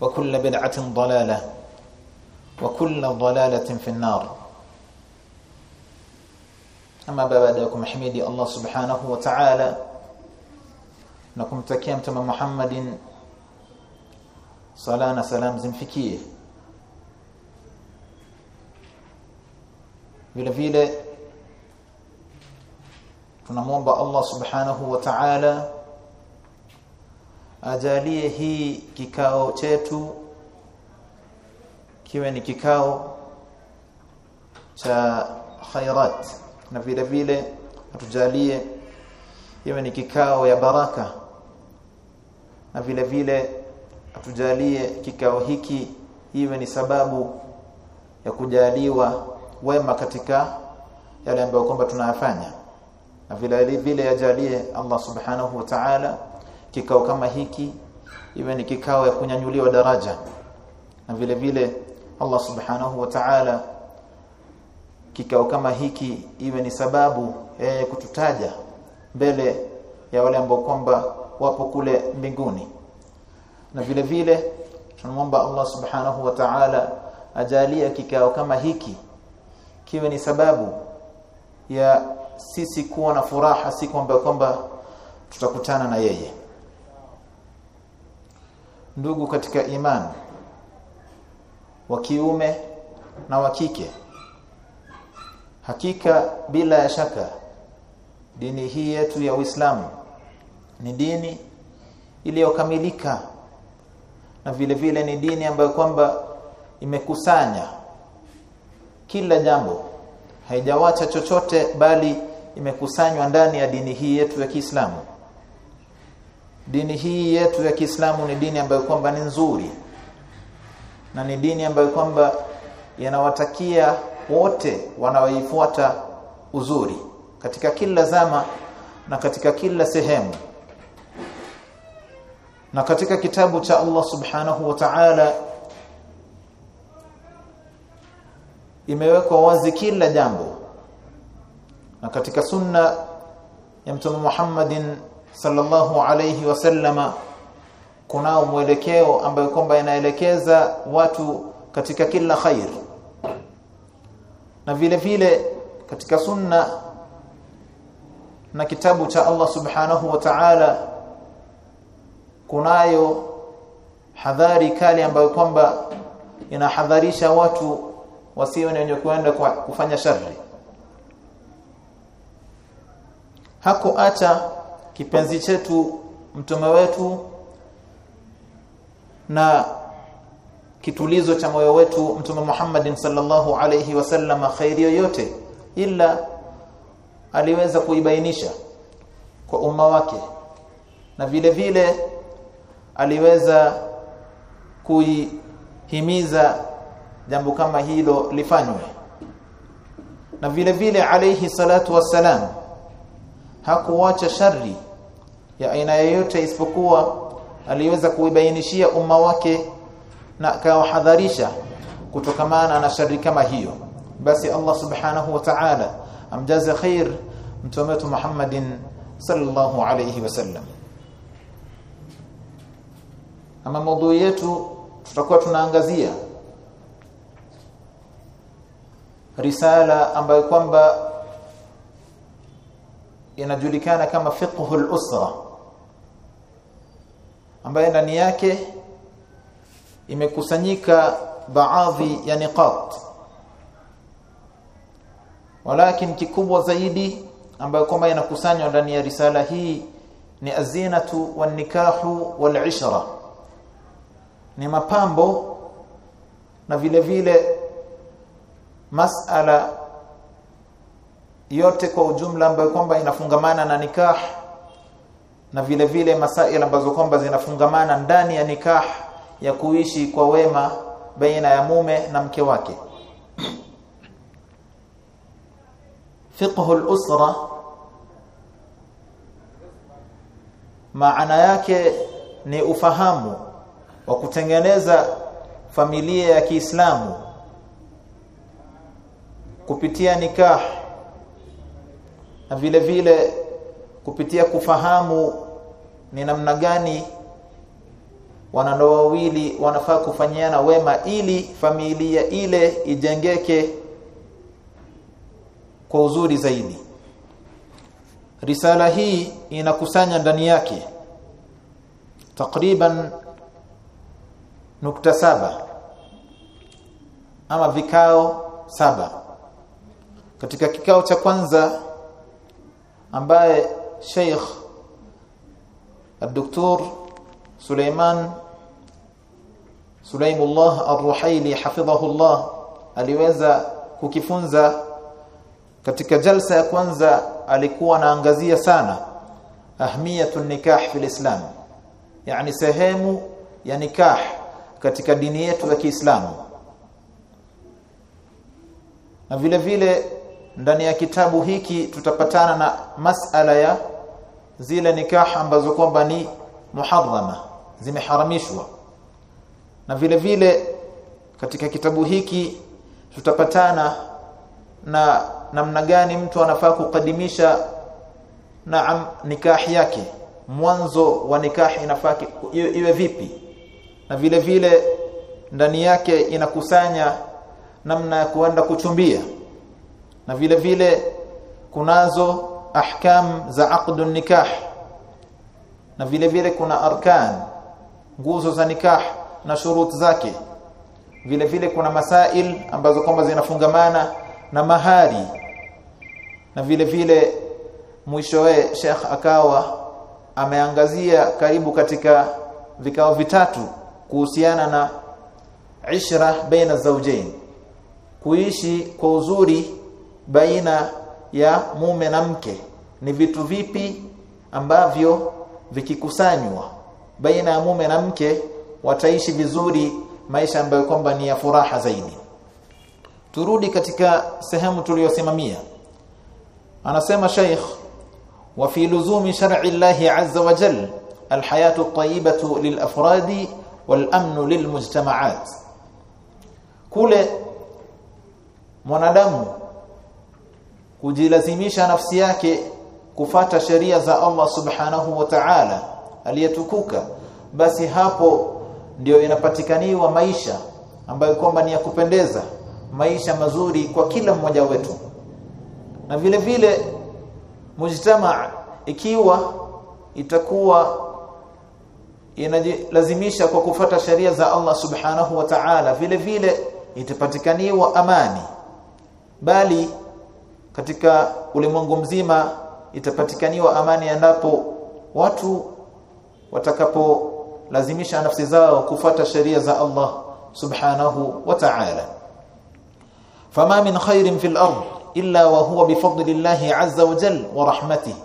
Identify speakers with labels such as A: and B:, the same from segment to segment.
A: وكل بدعة ضلالة وكل ضلالة في النار. أما بعدكم حميدي الله سبحانه وتعالى نكم تكيمت محمد. صلاة سلام زمفكيه vile vile tunamwomba Allah subhanahu wa ta'ala ajalie hii kikao chetu kiwe ni kikao cha khairat na vile vile atujalie iwe ni kikao ya baraka na vile vile atujalie kikao hiki iwe ni sababu ya kujaliwa wema katika yale ambayo kwamba tunayafanya. Na vile vile yajalie Allah subhanahu wa ta'ala kikao kama hiki iwe ni kikao ya kunyanyuliwa daraja. Na vile vile Allah subhanahu wa ta'ala kikao kama hiki iwe ni sababu ya kututaja mbele ya wale ambao kwamba wapo kule mbinguni. Na vile vile tunamwomba Allah subhanahu wa ta'ala ajalie kikao kama hiki kiwe ni sababu ya sisi kuwa na furaha siku ambayo kwamba tutakutana na yeye ndugu katika imani wa kiume na wa kike. Hakika bila ya shaka dini hii yetu ya Uislamu ni dini iliyokamilika na vile vile ni dini ambayo kwamba imekusanya kila jambo haijawacha chochote bali imekusanywa ndani ya dini hii yetu ya Kiislamu dini hii yetu ya Kiislamu ni dini ambayo kwamba ni nzuri. Na ni dini ambayo kwamba yanawatakia wote wanaoifuata uzuri katika kila zama na katika kila sehemu. Na katika kitabu cha Allah subhanahu wa ta'ala imewekwa wazi kila jambo. Na katika sunna ya mtume Muhammadin sallallahu alayhi wasallama kunao mwelekeo ambayo kwamba inaelekeza watu katika kila khair. Na vile vile katika sunna na kitabu cha Allah subhanahu wa ta'ala kunayo hadhari kali ambayo kwamba inahadharisha watu wasiwe wenye kuenda kufanya shari hako acha kipenzi chetu mtume wetu na kitulizo cha moyo wetu mtume Muhammadin sallallahu alayhi wasallam khairi yoyote ila aliweza kuibainisha kwa umma wake na vile vile aliweza kuihimiza jambo kama hilo lifanywe. Na vile vile alayhi salatu wassalam hakuwacha shari ya aina yoyote isipokuwa aliweza kuibainishia umma wake na akawahadharisha kutokamana na shari kama hiyo. Basi Allah subhanahu wa ta'ala amjaze khair mtume wetu Muhammadin sallallahu alayhi wasallam ama maudhui yetu tutakuwa tunaangazia risala ambayo kwamba inajulikana kama fiqhul usra ambayo ndani yake imekusanyika baadhi ya niqat. Walakin kikubwa zaidi ambayo kwamba inakusanywa ndani ya risala hii ni azinatu wan nikahu wal ishra. Ni mapambo na vile vile masala yote kwa ujumla ambayo kwamba inafungamana na nikah na vile vile masaila ambazo kwamba zinafungamana ndani ya nikah ya kuishi kwa wema baina ya mume na mke wake. Fiqhu al-usra maana yake ni ufahamu wa kutengeneza familia ya Kiislamu kupitia nikah na vile vile kupitia kufahamu ni namna gani wanandoa wawili wanafaa kufanyiana wema ili familia ile ijengeke kwa uzuri zaidi. Risala hii inakusanya ndani yake takriban nukta saba ama vikao saba. Katika kikao cha kwanza ambaye Sheikh الدكتور سليمان سليم الله الرحيلي حفظه الله aliweza kukifunza katika jalsa ya kwanza alikuwa anaangazia sana ahmiyatun nikah fil islam yani sehemu ya nikah katika dini yetu ya Kiislamu na vile vile ndani ya kitabu hiki tutapatana na masala ya zile nikah ambazo kwamba ni muharrama zimeharamishwa. Na vile vile katika kitabu hiki tutapatana na namna gani mtu anafaa kukadimisha na nikah yake. Mwanzo wa nikah inafaa iwe vipi? Na vile vile ndani yake inakusanya namna ya kuenda kuchumbia na vile vile kunazo ahkam za aqd nikah. Na vile vile kuna arkan nguzo za nikah na shurut zake. Vile vile kuna masail ambazo kwamba zinafungamana na mahari. Na vile vile mwishowe Sheikh akawa ameangazia karibu katika vikao vitatu kuhusiana na ishra baina zawjain kuishi kwa uzuri baina ya mume na mke. Ni vitu vipi ambavyo vikikusanywa baina ya mume na mke wataishi vizuri maisha ambayo kwamba ni ya furaha zaidi? Turudi katika sehemu tuliyosimamia anasema Sheikh wa fi luzumi shar'i llahi azza wa jalla alhayatu at-tayyibatu lilafradi walamnu lilmujtama'at. Kule mwanadamu kujilazimisha nafsi yake kufata sheria za Allah subhanahu wa ta'ala aliyetukuka basi hapo ndio inapatikaniwa maisha ambayo kwamba ni ya kupendeza maisha mazuri kwa kila mmoja wetu. Na vile vile mujtama ikiwa itakuwa inajilazimisha kwa kufata sheria za Allah subhanahu wa ta'ala vile vile itapatikaniwa amani. Bali katika ulimwengu mzima itapatikaniwa amani endapo watu watakapolazimisha nafsi zao kufata sheria za Allah subhanahu wa ta'ala. Fama min khairin fil ard illa wa huwa bifadlillahi azza wa jalla wa rahmatihi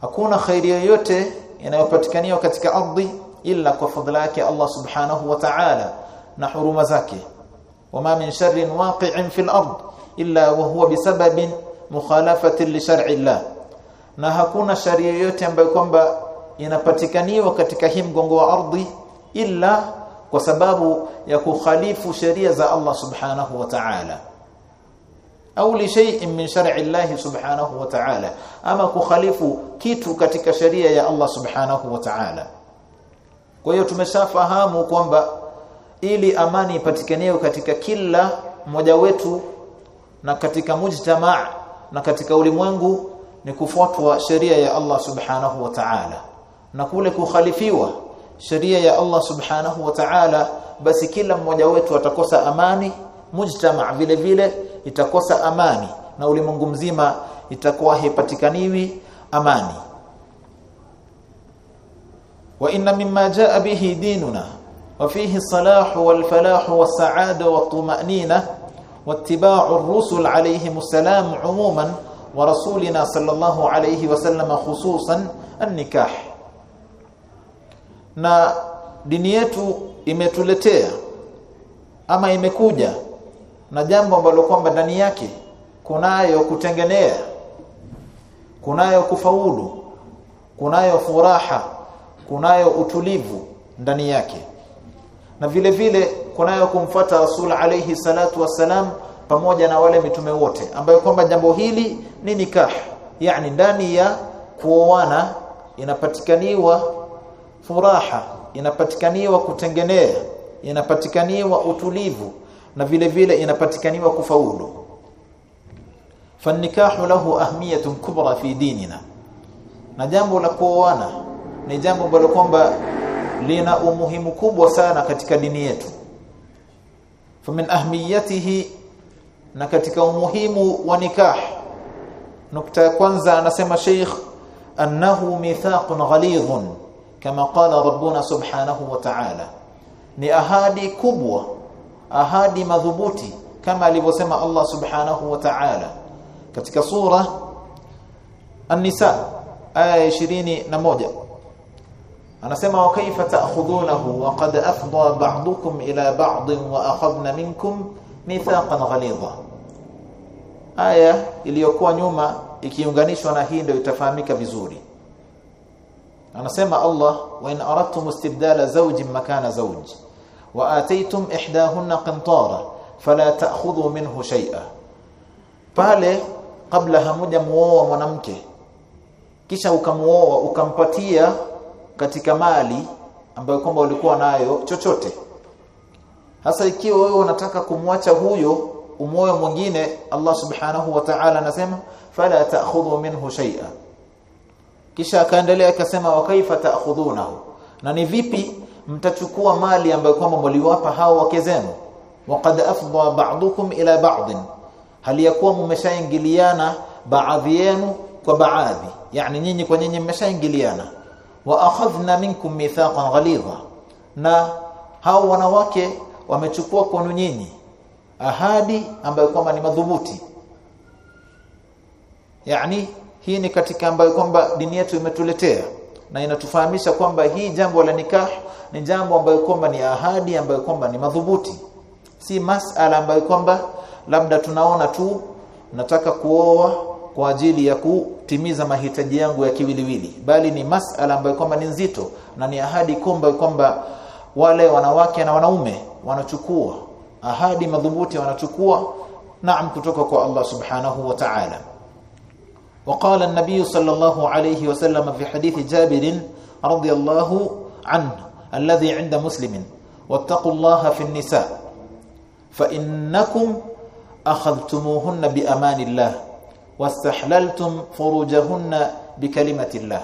A: hakuna khairi yoyote inayopatikaniwa katika ardhi illa kwa fadhila yake Allah subhanahu wa ta'ala na huruma zake. Wama min sharrin waqi'in fil ard illa wa huwa bisababin mukhalafati li shar'i Allah. Na hakuna sharia yoyote ambayo kwamba inapatikaniwa katika hii mgongo wa ardhi illa kwa sababu ya kukhalifu sheria za Allah subhanahu wa ta'ala. Au li shay'in min shar'i Allah subhanahu wa ta'ala. Ama kukhalifu kitu katika sheria ya Allah subhanahu wa ta'ala. Kwa hiyo tumeshafahamu kwamba ili amani ipatikaniwe katika kila mmoja wetu na katika mujtamaa na katika ulimwengu ni kufuatwa sheria ya Allah subhanahu wa ta'ala. Na kule kukhalifiwa sheria ya Allah subhanahu wa ta'ala basi kila mmoja wetu atakosa amani mujtama vile vile itakosa amani na ulimwengu mzima itakuwa hepatikaniwi amani. Wa inna mimma jaa bihi dinuna wa fihi salahu wal falahu was saada wa tumanina wattiba'u rusul عليهم السلام umuman wa rasulina الله عليه وسلم khususan النكاح na dini yetu imetuletea ama imekuja na jambo ambalo kwamba ndani yake kunayo kutengenea kunayo kufaulu kunayo furaha kunayo utulivu ndani yake. Na vile vile kunayo kumfuata rasul alayhi salatu wassalam pamoja na wale mitume wote ambayo kwamba jambo hili ni nikah yani ndani ya kuoana inapatikaniwa furaha inapatikaniwa kutengenea inapatikaniwa utulivu na vile vile inapatikaniwa kufaulu fanikahu lahu ahmiyatun kubra fi dinina. Na jambo la kuoana ni jambo ambalo kwamba lina umuhimu kubwa sana katika dini yetu famin ahmiyatihi na katika umuhimu wa nikah. Nukta ya kwanza anasema sheikh annahu mithaqun ghalidhun kama qala rabbuna subhanahu wa ta'ala. Ni ahadi kubwa ahadi madhubuti kama alivyosema Allah subhanahu wa ta'ala. Katika sura An-Nisa aya 21 anasema wa kaifa ta'khudunahu? Wa qad afdha ba'dukum ila ba'd wa akhadna minkum mithaqan ghalidha. Aya iliyokuwa nyuma ikiunganishwa na hii ndio itafahamika vizuri. Anasema Allah wa in aradtum istibdala zawjin makana zawj wa ataytum ihdahunna qintara fala ta'khudhu minhu shay'a. Pale kabla hamuja muoa mwanamke kisha ukamuoa ukampatia katika mali ambayo kwamba ulikuwa nayo chochote. Hasa ikiwa wewe unataka kumwacha huyo umoyo mwingine Allah subhanahu wa ta'ala anasema fala ta'khudhu minhu shay'a. Kisha akaendelea akasema wa kaifa ta'khudhunahu? Na ni vipi mtachukua mali ambayo kwamba mliwapa hao wake zenu? Waqad afdha ba'dukum ila ba'd hali yakuwa mmeshaingiliana baadhi yenu kwa baadhi yani nyinyi kwa nyinyi mmeshaingiliana wa akhadhna minkum mithaqan ghalidha. Na hao wanawake wamechukua kwenu nyinyi ahadi ambayo kwamba ni madhubuti. Yani hii ni katika ambayo kwamba dini yetu imetuletea na inatufahamisha kwamba hii jambo la nikah ni jambo ambayo kwamba ni ahadi ambayo kwamba ni madhubuti. Si masala ambayo kwamba labda tunaona tu nataka kuoa kwa ajili ya kutimiza mahitaji yangu ya kiwiliwili bali ni masala ambayo kwamba ni nzito na ni ahadi kumba kwamba wale wanawake na wanaume wanachukua ahadi madhubuti wanachukua naam kutoka kwa Allah subhanahu wa ta'ala وقال النبي صلى الله عليه وسلم في حديث جابر رضي الله عنه الذي عند مسلم واتقوا الله في النساء فإنكم أخذتموهن بأمان الله wastahlaltum furujahunna bikalimati llah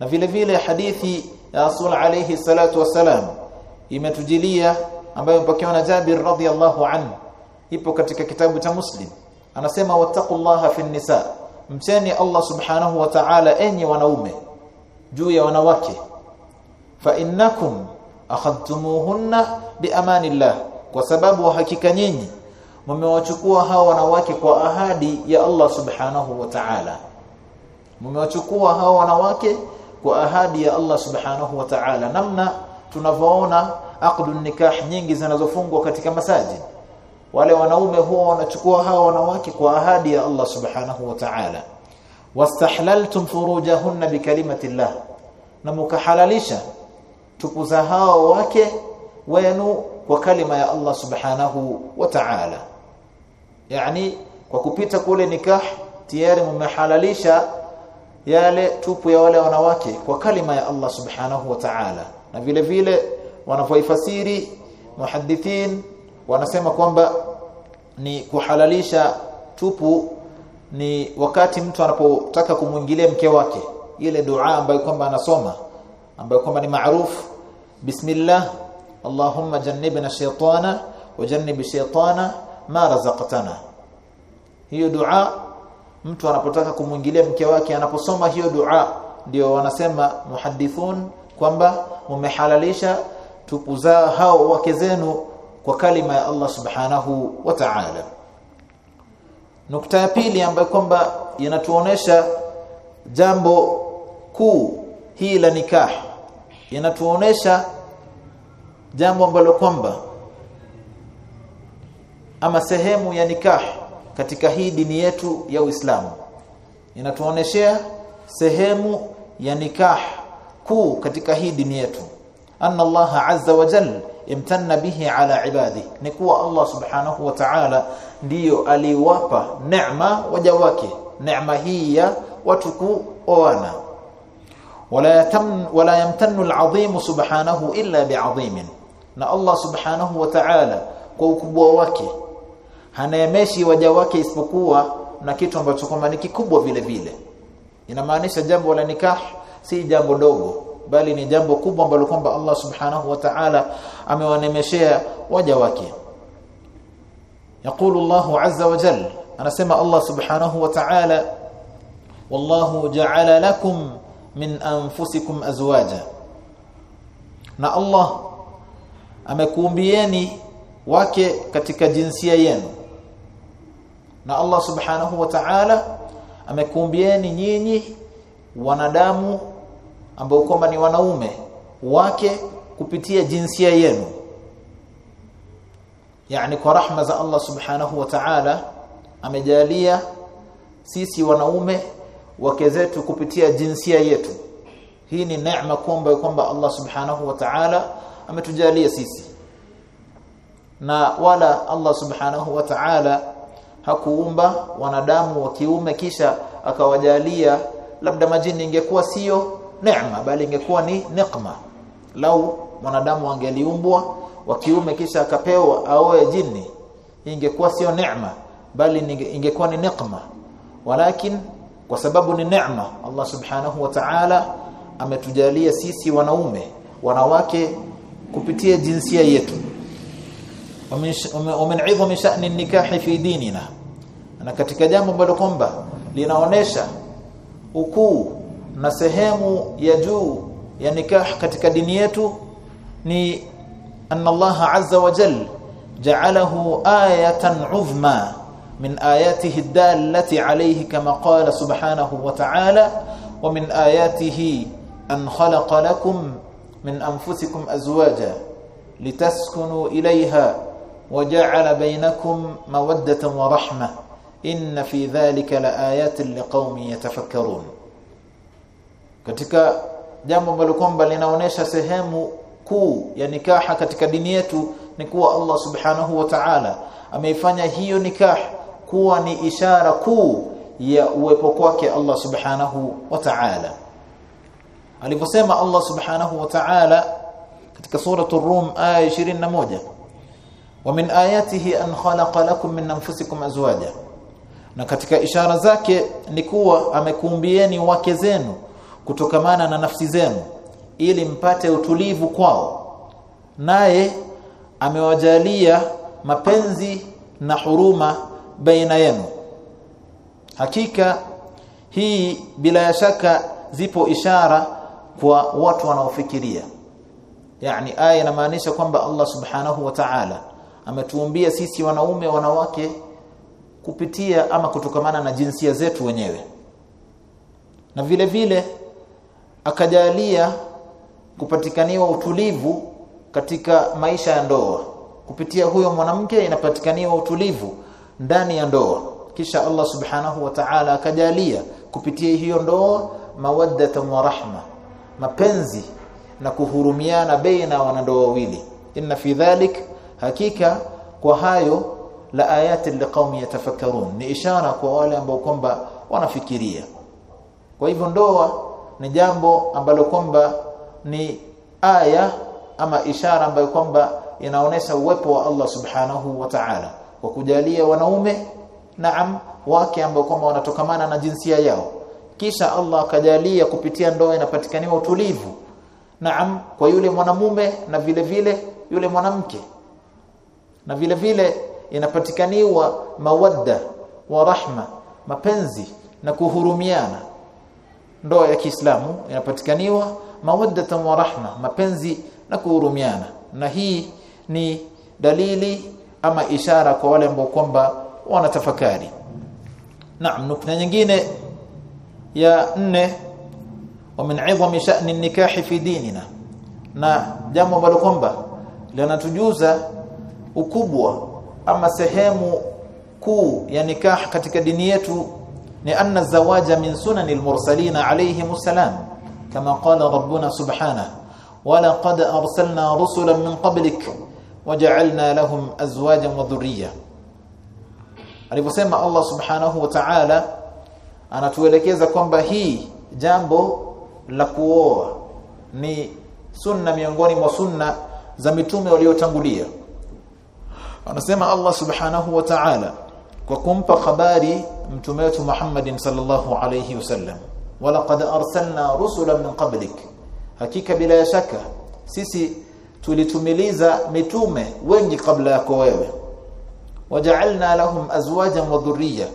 A: na vile vile hadithi ya Rasul alayhi salatu wasalam imetujilia ambayo mpokewa na Jabir radhiyallahu anhu ipo katika kitabu cha Muslim. Anasema wattaqullaha fi nisa. Mcheni Allah subhanahu wa ta'ala enyi wanaume juu ya wanawake. Fa innakum akhadtumuhunna bi amanillah. Kwa sababu hakika nyinyi mmewachukua hao wanawake kwa ahadi ya Allah subhanahu wa ta'ala. Mmewachukua hao wanawake kwa ahadi ya Allah subhanahu wa ta'ala. Namna tunavyoona aqdun nikah nyingi zinazofungwa katika masajid. Wale wanaume huwa wanachukua hao wanawake kwa ahadi ya Allah subhanahu wa ta'ala. Wastahlaltum furujahunna bikalimati Allah na mukahalalisha tukuza hao wake wenu kwa kalima ya Allah subhanahu wa ta'ala. Yani kwa kupita kule nikah tayari mmehalalisha yale tupu ya wale wanawake kwa kalima ya Allah subhanahu wa ta'ala. Na vile vile wanavyoifasiri muhaddithin wanasema kwamba ni kuhalalisha tupu ni wakati mtu anapotaka kumwingilia mke wake. Ile dua ambayo kwamba anasoma ambayo kwamba ni maarufu bismillah allahumma جنبنا الشيطان وجنب الشيطان ما رزقتنا hiyo dua mtu anapotaka kumwingilia mke wake anaposoma hiyo dua ndio wanasema muhaddithun kwamba mumehalalisha tupuza hao wake zenu kwa kalima ya Allah subhanahu wa ta'ala. Nukta ya pili ambayo kwamba inatuonesha jambo kuu hii la nikah inatuonesha jambo ambalo kwamba ama sehemu ya nikah katika hii dini yetu ya Uislamu inatuoneshea sehemu ya nikah kuu katika hii dini yetu. Anna Allah azza wa jalla imtanna bihi ala ibadi ni kuwa Allah subhanahu wa ta'ala ndiyo aliwapa neema waja wake neema hii ya watu kuoana. Wala yatam wala yamtannu al'azim subhanahu illa bi'azim na Allah subhanahu wa ta'ala kwa ukubwa wake haneemeshi waja wake isipokuwa na kitu ambacho kwamba ni kikubwa vile vile inamaanisha jambo la nikah si jambo dogo bali ni jambo kubwa ambalo kwamba Allah subhanahu wa ta'ala amewanemeshea waja wake يقول الله عز وجل انا سمع الله سبحانه وتعالى والله جعل لكم من انفسكم ازواجا na Allah amekuumbieni wake katika jinsia yenu. Na Allah subhanahu wa ta'ala amekuumbieni nyinyi wanadamu ambao kwamba ni wanaume wake kupitia jinsia yenu. Yani kwa rahma za Allah subhanahu wa ta'ala amejalia sisi wanaume wake zetu kupitia jinsia yetu. Hii ni neema kwamba kwamba Allah subhanahu wa ta'ala ametujalia sisi. Na wala Allah subhanahu wa ta'ala hakuumba wanadamu wa kiume kisha akawajalia labda majini ingekuwa sio neema bali ingekuwa ni nikma lau mwanadamu angeliumbwa wa kiume kisha akapewa aoe jini ingekuwa sio neema bali ingekuwa ni nikma walakin kwa sababu ni neema Allah subhanahu wa ta'ala ametujalia sisi wanaume wanawake kupitia jinsia yetu ومن عظم شأن النكاح في ديننا na katika jambo ambalo kwamba linaonesha ukuu na sehemu ya juu ya nikah katika dini yetu ni anna Allah azza wa jalla ja'alahu ayatan 'uzma min ayatihi ad-dallati 'alayhi kama qala subhanahu wa ta'ala wa min ayatihi an khalaqa lakum min anfusikum azwaja litaskunu ilayha وجعل بينكم مودة ورحمة إن في ذلك لآيات لقوم يتفكرون katika jambo ambalo kwamba linaonesha sehemu kuu ya nikaha katika dini yetu ni kuwa Allah subhanahu wa ta'ala ameifanya hiyo nikah kuwa ni ishara kuu ya uwepo kwake Allah subhanahu wa ta'ala alivyosema Allah subhanahu wa ta'ala katika sura Ar-Rum aya 21 wa min ayatihi an khalaqa lakum min anfusikum azwaja. Na katika ishara zake ni kuwa amekuumbieni wake zenu kutokamana na nafsi zenu ili mpate utulivu kwao. Naye amewajalia mapenzi na huruma baina yenu. Hakika hii bila ya shaka zipo ishara kwa watu wanaofikiria. Yani aya inamaanisha kwamba Allah subhanahu wa ta'ala ametuumbia sisi wanaume wanawake kupitia ama kutokamana na jinsia zetu wenyewe. Na vile vile akajalia kupatikaniwa utulivu katika maisha ya ndoa. Kupitia huyo mwanamke inapatikaniwa utulivu ndani ya ndoa. Kisha Allah subhanahu wa ta'ala akajalia kupitia hiyo ndoa mawaddatan wa rahma mapenzi na kuhurumiana baina wanandoa wawili. Inna fi dhalik hakika kwa hayo la ayati liqaumi yatafakkarun. Ni ishara kwa wale ambao kwamba wanafikiria. Kwa hivyo ndoa ni jambo ambalo kwamba ni aya ama ishara ambayo kwamba inaonesha uwepo wa Allah subhanahu wa ta'ala. Kwa kujalia wanaume naam wake ambao kwamba wanatokamana na jinsia yao kisha Allah akajalia kupitia ndoa inapatikaniwa utulivu. Naam kwa yule mwanamume na vile vile yule mwanamke. Na vile vile inapatikaniwa mawadda wa rahma mapenzi na kuhurumiana. Ndoa ya Kiislamu inapatikaniwa mawadda wa rahma mapenzi na kuhurumiana. Na hii ni dalili ama ishara kwa wale ambao kwamba wanatafakari. Naam nukta nyingine ya nne wa min 'idhami sha'ni في ديننا dinina. Na jambo ambalo kwamba linatujuza ukubwa ama sehemu kuu ya nikah katika dini yetu ni anna zawaja min sunanil mursalin alayhi salam kama qala rabbuna subhanahu arsalna rusulan min qablik waja'alna lahum azwajan wa dhurriyya. Aliposema Allah subhanahu wa ta'ala anatuelekeza kwamba hii jambo la kuoa ni sunna miongoni mwa sunna za mitume waliotangulia. Anasema Allah subhanahu wa ta'ala kwa kumpa habari mtume wetu Muhammadin sallallahu alayhi wasallam walaqad arsalna rusulan min qablik. Hakika bila shaka sisi tulitumiliza mitume wengi kabla yako wewe. Waja'alna lahum azwajan wa dhurriya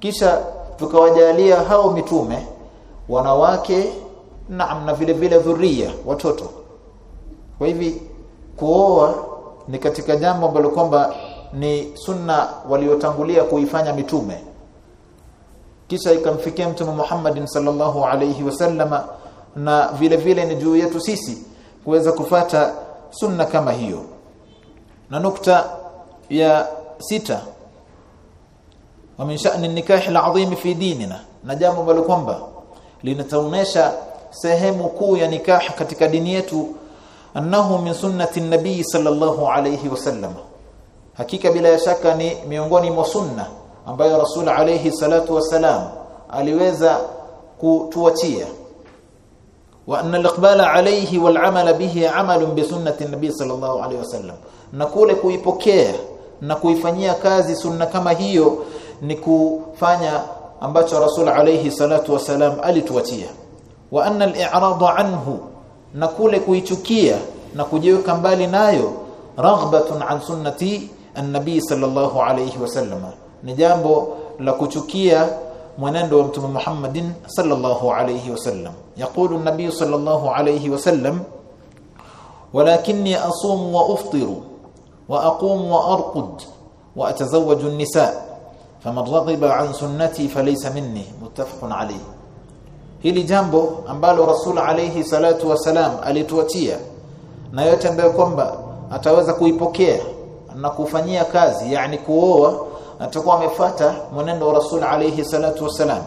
A: kisha tukawajalia hao mitume wanawake naam na vile vile dhuria watoto. Kwa hivi kuoa ni katika jambo ambalo kwamba ni sunna waliotangulia kuifanya mitume. Kisha ikamfikia mtume Muhammad sallallahu alayhi wasallama na vile vile ni juu yetu sisi kuweza kufata sunna kama hiyo. Na nukta ya sita wa min sha'ni an-nikah al-'azim fi dinina. Na jambo ambalo kwamba linataonesha sehemu kuu ya nikah katika dini yetu annahu min sunnati an-nabii sallallahu alayhi wasallam hakika bila shaka ni miongoni mwa sunna ambayo rasul alayhi salatu wasalam aliweza kutuachia. Wa anna al-iqbala alayhi wal 'amal bihi 'amalun bi sunnati an-nabii sallallahu alayhi wasallam na kule kuipokea na kuifanyia kazi sunna kama hiyo ni kufanya ambacho rasul alayhi salatu wasalam alituachia. Wa anna al-i'rad anhu na kule kuichukia na kujiweka mbali nayo raghbatun an sunnati an-nabi sallallahu alayhi wasallam. Ni jambo la kuchukia mwenendo wa mtume Muhammadin sallallahu alayhi wasallam. Yaqulu an-nabi sallallahu alayhi wasallam walakinni asum wa uftiru wa aqum wa arqud wa atazawwaju an-nisaa faman raghiba an sunnati falaysa minni muttafaqun alayhi hili jambo ambalo rasul alayhi salatu wasalam alituatia na yote ambayo kwamba ataweza kuipokea na kufanyia kazi yani kuoa atakuwa amefuata mwenendo wa rasul alayhi salatu wasalam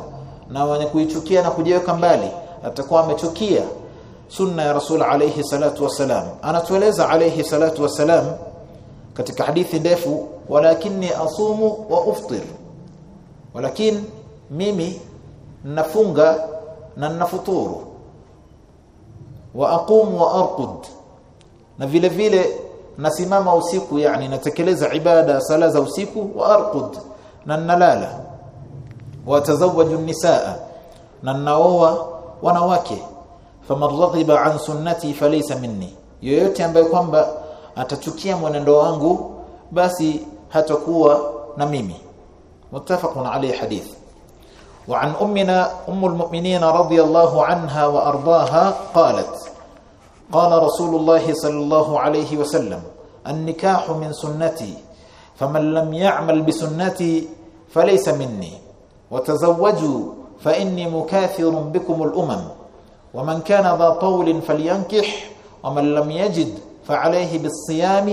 A: na wenye kuichukia na kujiweka mbali atakuwa amechukia sunna ya rasul alayhi salatu wasalam anatueleza alayhi salatu wasalam katika hadithi ndefu walakinni asumu wa uftir walakin mimi nafunga na nafuturu wa aqum wa arqud. Na vile vile nasimama usiku yani natekeleza ibada sala za usiku wa arqud. Na nalala wa tazawwaju nisaa. Na naoa wanawake. Faman an sunnati falaysa minni. Yoyote ambaye kwamba atachukia mwenendo wangu basi hatakuwa na mimi muttafaqun alayhi hadith وعن أمنا أم المؤمنين رضي الله عنها وأرضاها قالت قال رسول الله صلى الله عليه وسلم النكاح من سنتي lam ya'mal bisunnati falaysa minni watazawwaju fa inni mukathirun bikum al-umam ومن كان ذا طول فلينكح ومن لم يجد فعليه بالصيام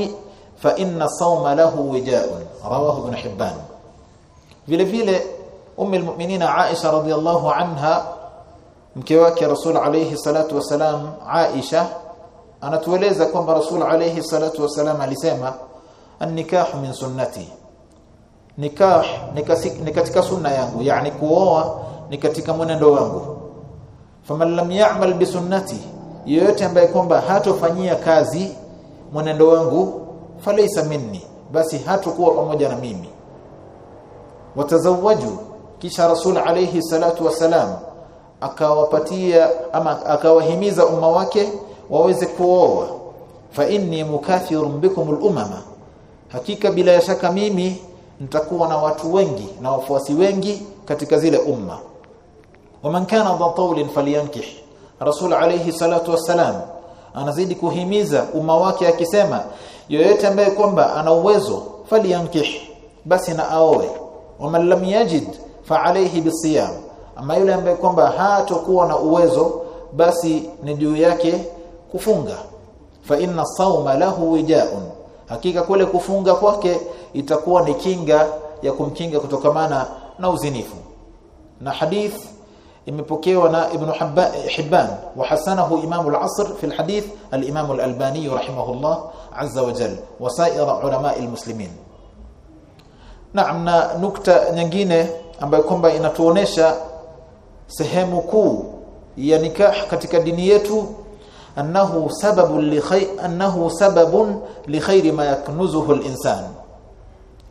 A: فإن الصوم له وجاء. رواه ابن حبان. Vile vile ummu almu'minina Aisha radhiyallahu anha mke wake Rasul alayhi salatu wasalam Aisha anatueleza kwamba Rasul alayhi salatu wasalam alisema an-nikahu min sunnati. Nikah ni katika sunna yangu yani kuoa ni katika mwenendo wangu. Faman lam ya'mal bi sunnati yoyote ambaye kwamba hatofanyia kazi mwenendo wangu falaysa minni basi hatakuwa pamoja na mimi watazawaju. Kisha rasul alayhi salatu wasalam akawapatia ama akawahimiza umma wake waweze kuoa. Fa inni mukathirun bikum al-umama hakika bila shaka mimi nitakuwa na watu wengi na wafuasi wengi katika zile umma. Waman kana dha tawlin falyankih. Rasul alayhi salatu wassalam anazidi kuhimiza umma wake akisema yoyote ambaye kwamba ana uwezo falyankih. Basi na aoe waman lam yajid fa alayhi bisiyam. Ama yule ambaye kwamba hatakuwa na uwezo basi ni juu yake kufunga. Fa inna sawma lahu wijaun hakika kule kufunga kwake itakuwa ni kinga ya kumkinga kutokamana na uzinifu. Na hadith imepokewa na ibn Hibban wa hasanahu Imam al-Asr fi al-hadith al-Imam al-Albani rahimahullah azza wa jalla wa sa'ir ulama al-muslimin Naam na nukta nyingine ambayo kwamba inatuonesha sehemu kuu ya nikah katika dini yetu annahu sababu khay annahu sababun li khairi ma yaknuzuhu al-insan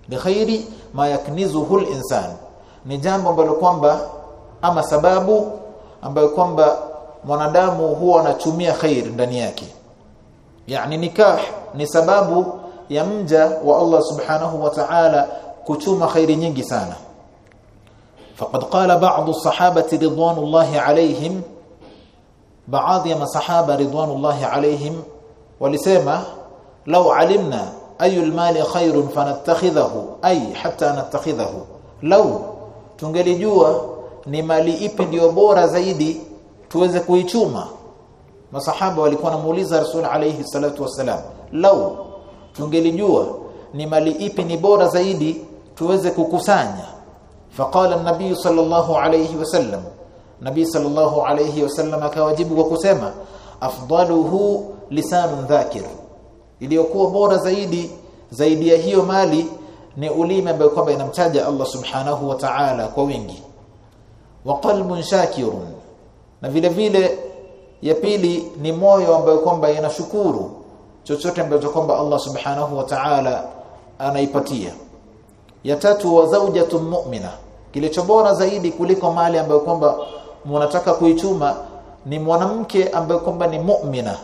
A: li khairi ma yaknizuhu al-insan ni jambo ambalo kwamba ama sababu ambayo kwamba mwanadamu huwa anachumia khair ndani yake. Yani nikah ni sababu ya mja wa Allah subhanahu wa ta'ala kuchuma khairi nyingi sana. Faqad qala ba'd as-sahabati ridwanullahi alayhim baadhi ya masahaba ridwanullahi alayhim walisema law alimna ayu al-mali khairun fanattakhidhahu ay hatta nattakhidhahu. Law tungelijua ni mali ipi ndio bora zaidi tuweze kuichuma. Masahaba walikuwa namuuliza rasul alayhi salatu wasalam law tungelijua ni mali ipi ni bora zaidi tuweze kukusanya. Faqala an-nabiy sallallahu alayhi wasallam nabii sallallahu alayhi wasallam akawajibu kwa kusema afdaluhu lisanun dhakir. Iliyokuwa bora zaidi zaidi ya hiyo mali ni ulimi ambao kwamba inamtaja Allah subhanahu wa ta'ala kwa wingi. Wa qalbun shakirun. Na vile vile ya pili ni moyo ambao kwamba inashukuru chochote ambacho kwamba Allah subhanahu wa ta'ala anaipatia ya tatu wa zaujatu mu'mina. Kilicho bora zaidi kuliko mali ambayo kwamba mnataka kuichuma ni mwanamke ambaye kwamba ni mu'mina.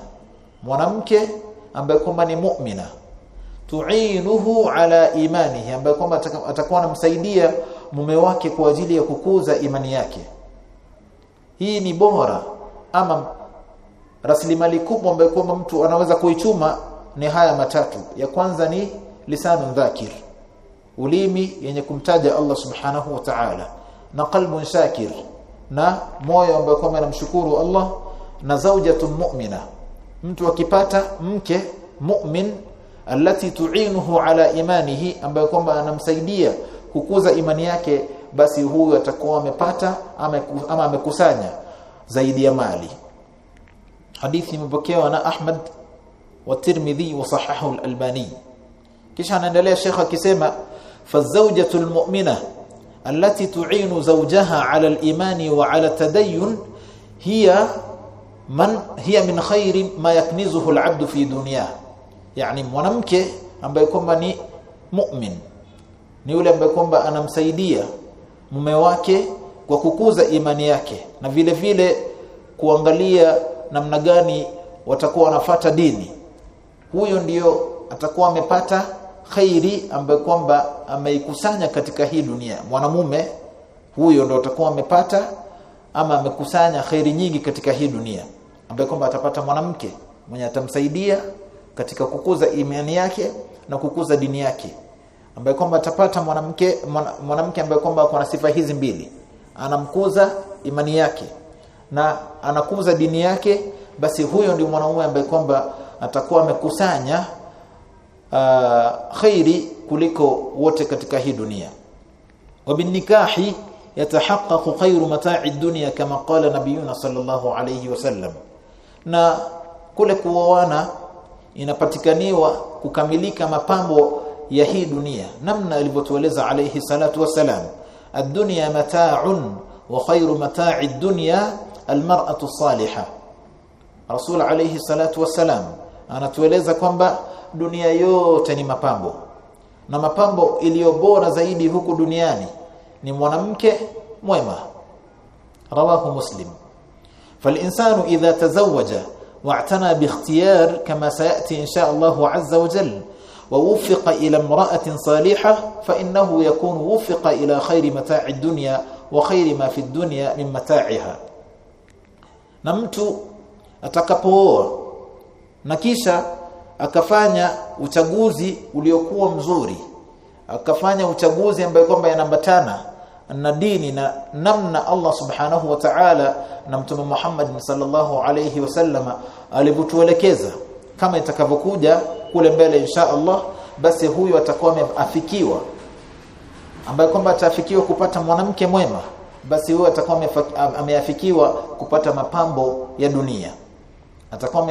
A: Mwanamke ambaye kwamba ni mu'mina. Tu'inuhu ala imanihi ambaye kwamba atakuwa anamsaidia mume wake kwa ajili ya kukuza imani yake. Hii ni bora ama rasilimali kubwa ambayo kwamba mtu anaweza kuichuma ni haya matatu. Ya kwanza ni lisanu dhakir ulimi yenye kumtaja Allah subhanahu wa ta'ala na qalbun shakir na moyo ambao kwamba anamshukuru Allah na zaujatun mu'mina mtu akipata mke mu'min alati tu'inuhu ala imanihi ambayo kwamba anamsaidia kukuza imani yake basi huyu atakuwa amepata ama amekusanya zaidi ya mali. Hadithi imepokewa na Ahmad wa Tirmidhi wa sahahu al-Albani. Kisha anaendelea Sheikh akisema fazawjatu al-mu'mina التي تعين زوجها على الإيمان وعلى التدين هي من هي من خير ما يكنزه العبد في دنياه يعني mwanamke ambaye kwamba ni mu'min ni yule ambaye kwamba anamsaidia mume wake kwa kukuza imani yake na vile vile kuangalia namna gani watakuwa wanafata dini huyo ndiyo atakuwa amepata khairi ambaye kwamba ameikusanya katika hii dunia. Mwanamume huyo ndo atakuwa amepata ama amekusanya khairi nyingi katika hii dunia ambaye kwamba atapata mwanamke mwenye atamsaidia katika kukuza imani yake na kukuza dini yake ambaye kwamba atapata mwanamke mwanamke ambaye kwamba kwa sifa hizi mbili. Anamkuza imani yake na anakuza dini yake basi huyo ndio mwanamume ambaye kwamba atakuwa amekusanya uh, khairi kuliko wote katika hii dunia وبالنكاح يتحقق خير متاع الدنيا كما قال نبينا صلى الله عليه وسلم na kule kuoana inapatikaniwa kukamilika mapambo ya hii dunia namna alivyotueleza alayhi salatu wasalam ad-dunya mata'un wa khayru mata'i ad-dunya al-mar'atu as-salihah Rasul alayhi salatu wasalam anatueleza kwamba dunia yote ni mapambo na mapambo iliyo bora zaidi huku duniani ni mwanamke mwema rawahu muslim فالإنسان إذا تزوج واعتنى باختيار كما سيأتي إن شاء الله عز وجل ووفق إلى امرأة صالحة فإنه يكون وفق إلى خير متاع الدنيا وخير ما في الدنيا من متاعها نمت atakapooa na kisha akafanya uchaguzi uliokuwa mzuri akafanya uchaguzi ambaye kwamba yanambatana na dini na namna Allah subhanahu wa ta'ala na mtume Muhammad sallallahu alayhi wasallama alivyotuelekeza. Kama itakavyokuja kule mbele insha Allah basi huyu atakuwa ameafikiwa. Ambaye kwamba atafikiwa kupata mwanamke mwema basi huyu atakuwa ameafikiwa kupata mapambo ya dunia. Atakuwa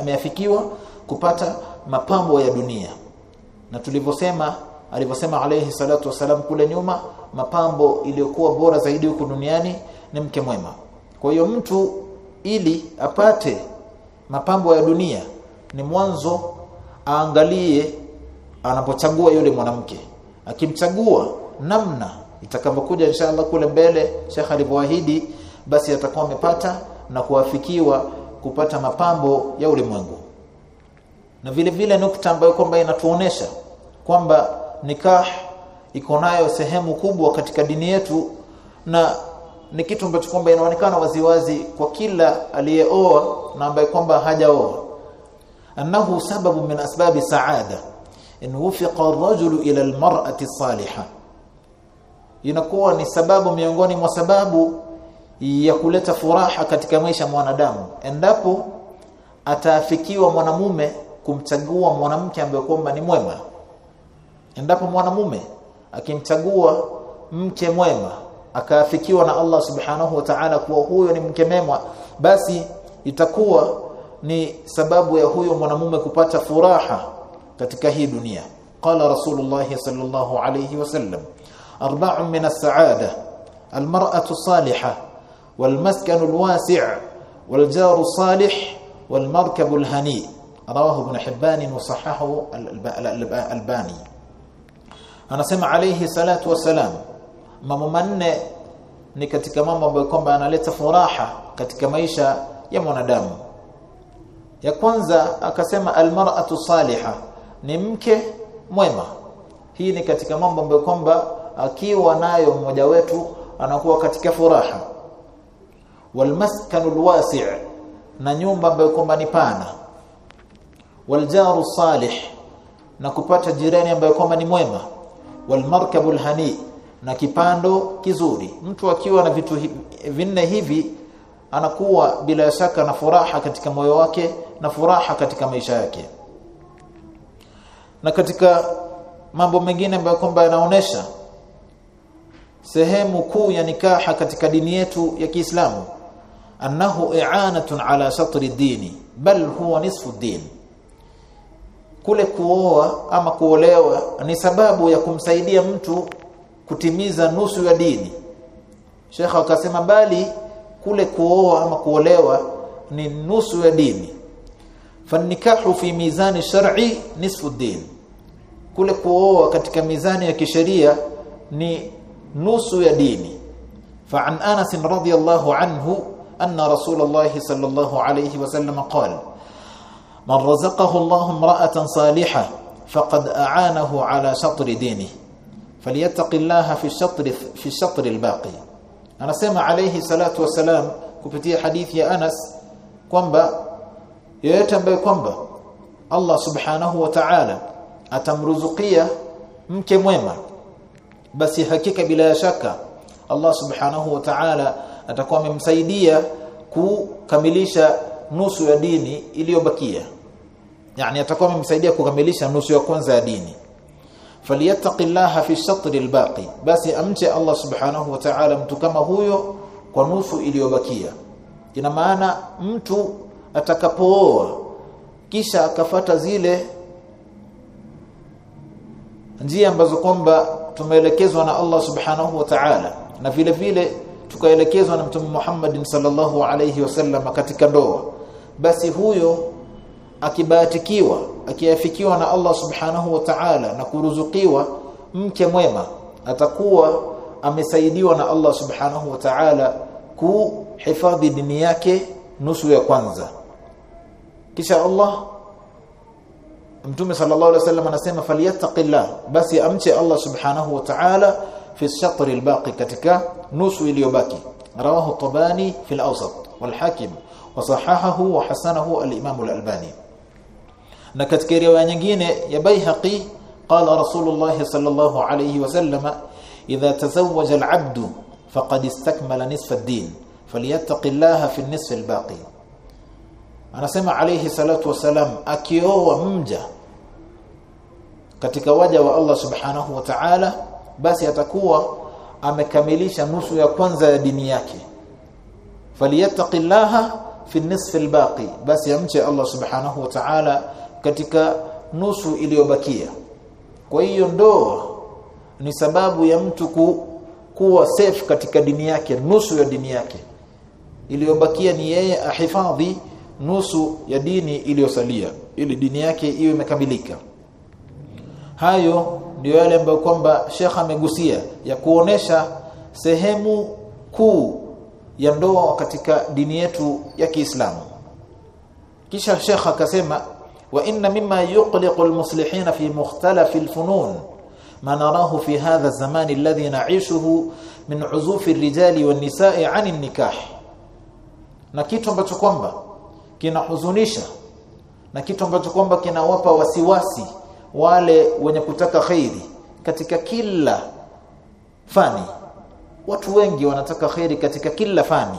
A: ameafikiwa kupata mapambo ya dunia. Na tulivyosema alivyosema alayhi salatu wasalam kule nyuma mapambo iliyokuwa bora zaidi huko duniani ni mke mwema. Kwa hiyo mtu ili apate mapambo ya dunia ni mwanzo aangalie anapochagua yule mwanamke. Akimchagua namna itakavyokuja inshallah kule mbele Sheikh alivyoahidi basi atakuwa amepata na kuafikiwa kupata mapambo ya ulimwengu na vile vile nukta ambayo kwamba inatuonesha kwamba nikah iko nayo sehemu kubwa katika dini yetu na ni kitu ambacho kwamba inaonekana waziwazi kwa kila aliyeoa na ambaye kwamba hajaoa. Annahu sababu min asbabi saada in wufiqa ar-rajulu ila al-mar'ati salihah inakuwa ni sababu miongoni mwa sababu ya kuleta furaha katika maisha mwanadamu. Endapo ataafikiwa mwanamume kumchagua mwanamke ambaye kwamba ni mwema. Endapo mwanamume akimchagua mke mwema akaafikiwa na Allah subhanahu wa ta'ala kuwa huyo ni mke mwema basi itakuwa ni sababu ya huyo mwanamume kupata furaha katika hii dunia. Qala rasulullah sallallahu alayhi wasallam arba'un min as-sa'ada al-mar'atu as-salihah wal maskanu al-wasi' wal jaru as-salih wal markabu al-hani rawahu ibn hibban wa sahahahu al-albani. Anasema alayhi salatu wasalam mambo manne ni katika mambo ambayo kwamba analeta furaha katika maisha ya mwanadamu. Ya kwanza akasema almar'atu saliha ni mke mwema. Hii ni katika mambo ambayo kwamba akiwa nayo mmoja wetu anakuwa katika furaha. Walmaskanu alwasi' na nyumba ambayo kwamba ni pana waljaru salih na kupata jirani ambaye kwamba ni mwema walmarkabu alhani na kipando kizuri. Mtu akiwa na vitu vinne hivi anakuwa bila shaka na furaha katika moyo wake na furaha katika maisha yake. Na katika mambo mengine ambayo kwamba yanaonesha sehemu kuu ya nikaha katika dini yetu ya Kiislamu annahu i'anatun ala satri dini bal huwa nisfu din kule kuoa ama kuolewa ni sababu ya kumsaidia mtu kutimiza nusu ya dini. Sheikh akasema bali kule kuoa ama kuolewa ni nusu ya dini. Fanikahu fi mizani shar'i nisfu din. Kule kuoa katika mizani ya kisheria ni nusu ya dini. Fa an Anas radhiyallahu anhu anna Rasulullah sallallahu alayhi wasallam qala man razaqahu Allahu imra'atan salihah faqad a'anahu ala shatr dini. Falyattaqillaha fi shatr fi shatr albaqi. Anasema alayhi salatu wasalam kupitia hadithi ya Anas kwamba yeyote ambaye kwamba Allah subhanahu wa ta'ala atamruzukia mke mwema basi hakika bila shaka Allah subhanahu wa ta'ala atakuwa amemsaidia kukamilisha nusu ya dini iliyobakia yani atakuwa amemsaidia kukamilisha nusu ya kwanza ya dini. Falyattaqillaha fi shatr albaqi. Basi amche Allah subhanahu wa ta'ala mtu kama huyo kwa nusu iliyobakia. Ina maana mtu atakapooa kisha akafata zile njia ambazo kwamba tumeelekezwa na Allah subhanahu wa ta'ala na vile vile tukaelekezwa na mtume Muhammad sallallahu alayhi wasallam katika ndoa. Basi huyo akibahatikiwa akiafikiwa na Allah subhanahu wa ta'ala na kuruzukiwa mke mwema atakuwa amesaidiwa na Allah subhanahu wa ta'ala kuhifadhi dini yake nusu ya kwanza. Kisha Allah Mtume sallallahu alaihi wasallam anasema falyattaqillah basi amche Allah subhanahu wa ta'ala fi shatr albaqi katika nusu iliyobaki. Rawahu tabani fi al-awsat wal hakim wa sahahahu wa hasanahu al-imam al-albani na katika riwaya nyingine ya Baihaqi qala Rasulullah sallallahu alayhi wasallam idha tazawwaja al-'abdu faqad istakmala nisfa ad-din falyattaqillaha fi an-nisf al-baqi. Anasema alayhi salatu wasalam akioa mja katika waja wa Allah subhanahu wa ta'ala basi atakuwa amekamilisha nusu ya kwanza ya dini yake. Falyattaqillaha fi nisfi albaqi basi amche Allah subhanahu wa ta'ala katika nusu iliyobakia. Kwa hiyo ndoa ni sababu ya mtu ku, kuwa safe katika dini yake nusu ya dini yake. Iliyobakia ni yeye ahifadhi nusu ya dini iliyosalia ili dini yake iwe imekamilika. Hayo ndio yale ambayo kwamba Sheikh amegusia ya kuonesha sehemu kuu ya ndoa katika dini yetu ya Kiislamu. Kisha Sheikh akasema wa inna mimma yuqliqu almuslihina fi mukhtalaf alfunun ma narahu fi hadha az-zaman alladhi na'ishuhu min uzufi ar-rijali wan-nisa'i 'an an-nikah na kitu ambacho kwamba kinahuzunisha na kitu ambacho kwamba kinawapa wasiwasi wale wenye kutaka khairi. Katika kila fani watu wengi wanataka khairi katika kila fani.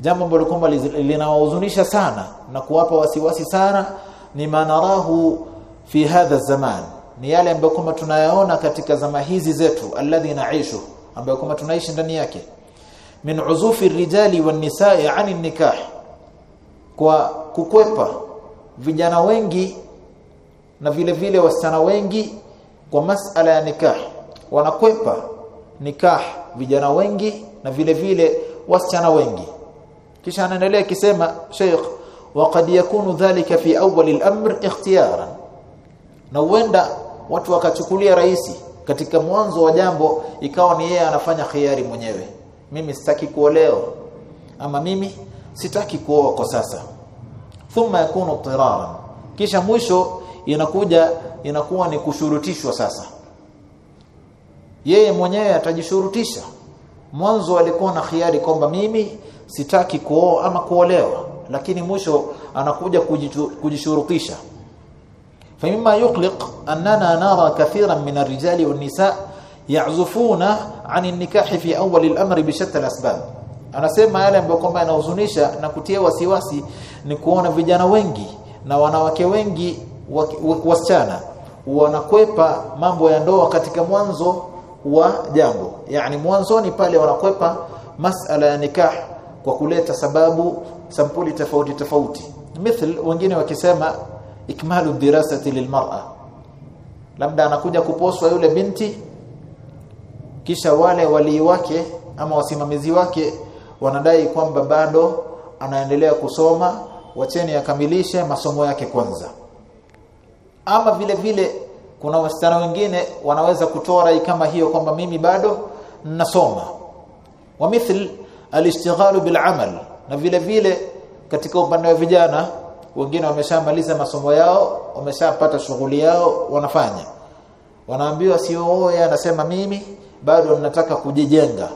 A: Jambo ambalo kwamba linawahuzunisha sana na kuwapa wasiwasi sana ni manarahu fi hadha zaman. Ni yale ambayo kama tunayaona katika zama hizi zetu alladhi naishu ambayo kama tunaishi ndani yake. Min uzufi rijali wan nisaa ani nikah. Kwa kukwepa vijana wengi na vile vile wasichana wengi kwa masala ya nikah. Wanakwepa nikah vijana wengi na vile vile wasichana wengi. Kisha anaendelea akisema Sheikh وقد يكون ذلك في اول الامر اختيارا na huenda watu wakachukulia rahisi katika mwanzo wa jambo ikawa ni yeye anafanya khiari mwenyewe mimi sitaki kuolewa ama mimi sitaki kuoa kwa sasa thumma yakunu tiraran kisha mwisho inakuja inakuwa ni kushurutishwa sasa yeye mwenyewe atajishurutisha mwanzo alikuwa na khiari kwamba mimi sitaki kuoa ama kuolewa lakini mwisho anakuja kujishurutisha فمما يقلق أننا نرى كثيرا من الرجال والنساء يعزفون عن النكاح في أول الأمر بشتى الأسباب anasema yale ambayo kwamba yanahuzunisha na kutia wasiwasi ni kuona vijana wengi na wanawake wengi wasichana wanakwepa mambo ya ndoa katika mwanzo wa jambo yani mwanzoni pale wanakwepa masala ya nikah kwa kuleta sababu sampuli tofauti tofauti. Mithl wengine wakisema ikmalu dirasati lilmar'a. Labda anakuja kuposwa yule binti kisha wale walii wake ama wasimamizi wake wanadai kwamba bado anaendelea kusoma wacheni akamilishe masomo yake kwanza. Ama vile vile kuna wasichana wengine wanaweza kutoa rai kama hiyo kwamba mimi bado nasoma. Wa mithl alishtighalu bilamal. Na vile vile katika upande wa vijana wengine wameshamaliza masomo yao wameshapata shughuli yao wanafanya. Wanaambiwa sio oya anasema mimi bado nataka kujijenga.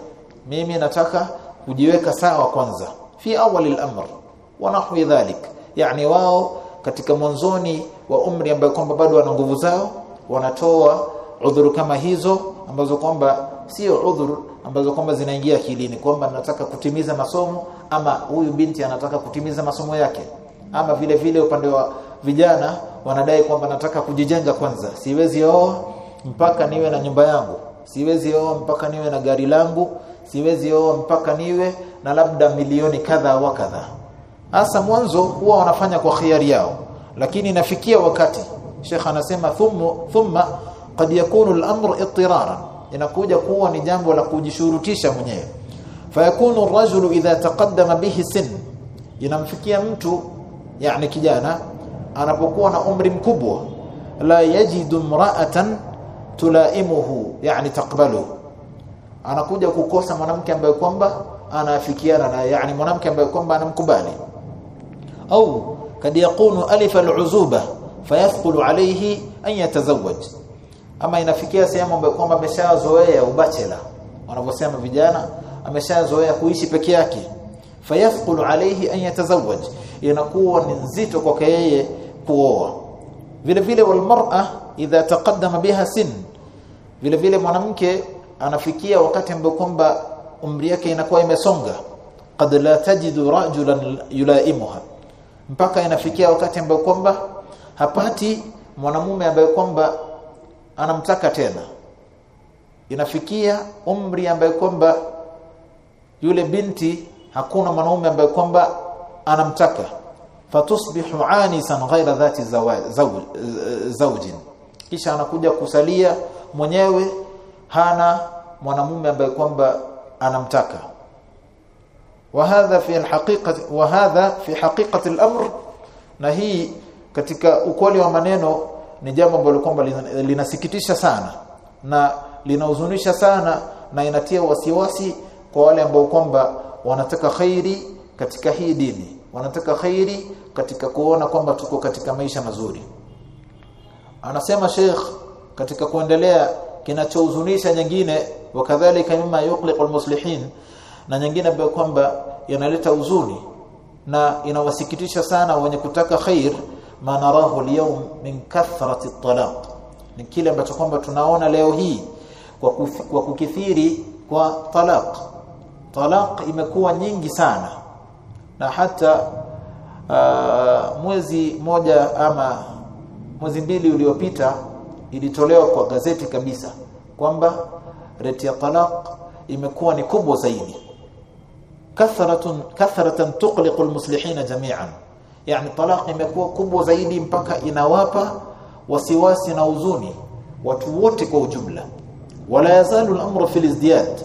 A: Mimi nataka kujiweka sawa kwanza. Fi awali al-amr wa nahwi dhalik. Yani wao katika mwanzoni wa umri ambao kwamba bado wana nguvu zao wanatoa udhuru kama hizo ambazo kwamba sio udhuru ambazo kwamba zinaingia akilini kwamba nataka kutimiza masomo ama huyu binti anataka kutimiza masomo yake. Ama vile vile upande wa vijana wanadai kwamba nataka kujijenga kwanza. Siwezi oa mpaka niwe na nyumba yangu. Siwezi oa mpaka niwe na gari langu. Siwezi oa mpaka niwe na labda milioni kadha wa kadha. Hasa mwanzo huwa wanafanya kwa khiari yao. Lakini inafikia wakati Sheikh anasema thumma thumma qad yakunu al-amru ittiraran inakuja kuwa ni jambo la kujishurutisha mwenyewe fayakunu ar-rajulu idha taqaddama bihi sin inamfikia mtu yani kijana anapokuwa na umri mkubwa la yajidu imra'atan tulaimuhu yani taqbalu anakuja kukosa mwanamke ambaye kwamba anafikiana na yani mwanamke ambaye kwamba anamkubali au kad yakunu alif al-uzuba fayathqulu alayhi an yatazawwaj ama inafikia sehemu kwamba ameshazoea ubachela. Wanavyosema vijana ameshazoea kuishi peke yake. Fayathqulu alayhi an yatazawwaj. Inakuwa ni nzito kwake yeye kuoa. Vile vile walmar'a idha taqaddama biha sin. Vile vile mwanamke anafikia wakati ambao kwamba umri yake inakuwa imesonga. Qad la tajidu rajulan yulaimuha. Mpaka inafikia wakati ambao kwamba hapati mwanamume ambaye kwamba anamtaka tena inafikia umri ambaye kwamba yule binti hakuna mwanaume ambaye kwamba anamtaka fatusbihu anisan ghaira dhati zawjin kisha anakuja kusalia mwenyewe hana mwanamume ambaye kwamba anamtaka وهذا في الحقيقه وهذا في حقيقه الامر na hii katika ukweli wa maneno ni jambo ambalo kwamba linasikitisha sana na linahuzunisha sana na inatia wasiwasi kwa wale ambao kwamba wanataka khairi katika hii dini. Wanataka khairi katika kuona kwamba tuko katika maisha mazuri. Anasema Sheikh katika kuendelea kinachohuzunisha nyingine wakadhalika mima yuqliqul muslihin na nyingine ambayo kwamba yanaleta huzuni na inawasikitisha sana wenye kutaka khair ma narahu al-yawm min kathrati at-talaq. Ni kile ambacho kwamba tunaona leo hii kwa, kwa kukithiri kwa talaq. Talaq imekuwa nyingi sana. Na hata uh, mwezi moja ama mwezi mbili uliopita ilitolewa kwa gazeti kabisa kwamba rate ya talaq imekuwa ni kubwa zaidi. Kathratun kathratan tuqliqu almuslihina jami'an yani talaq imekuwa kubwa zaidi mpaka inawapa wasiwasi na huzuni watu wote kwa ujumla wala yazalu al-amru fil izdiyad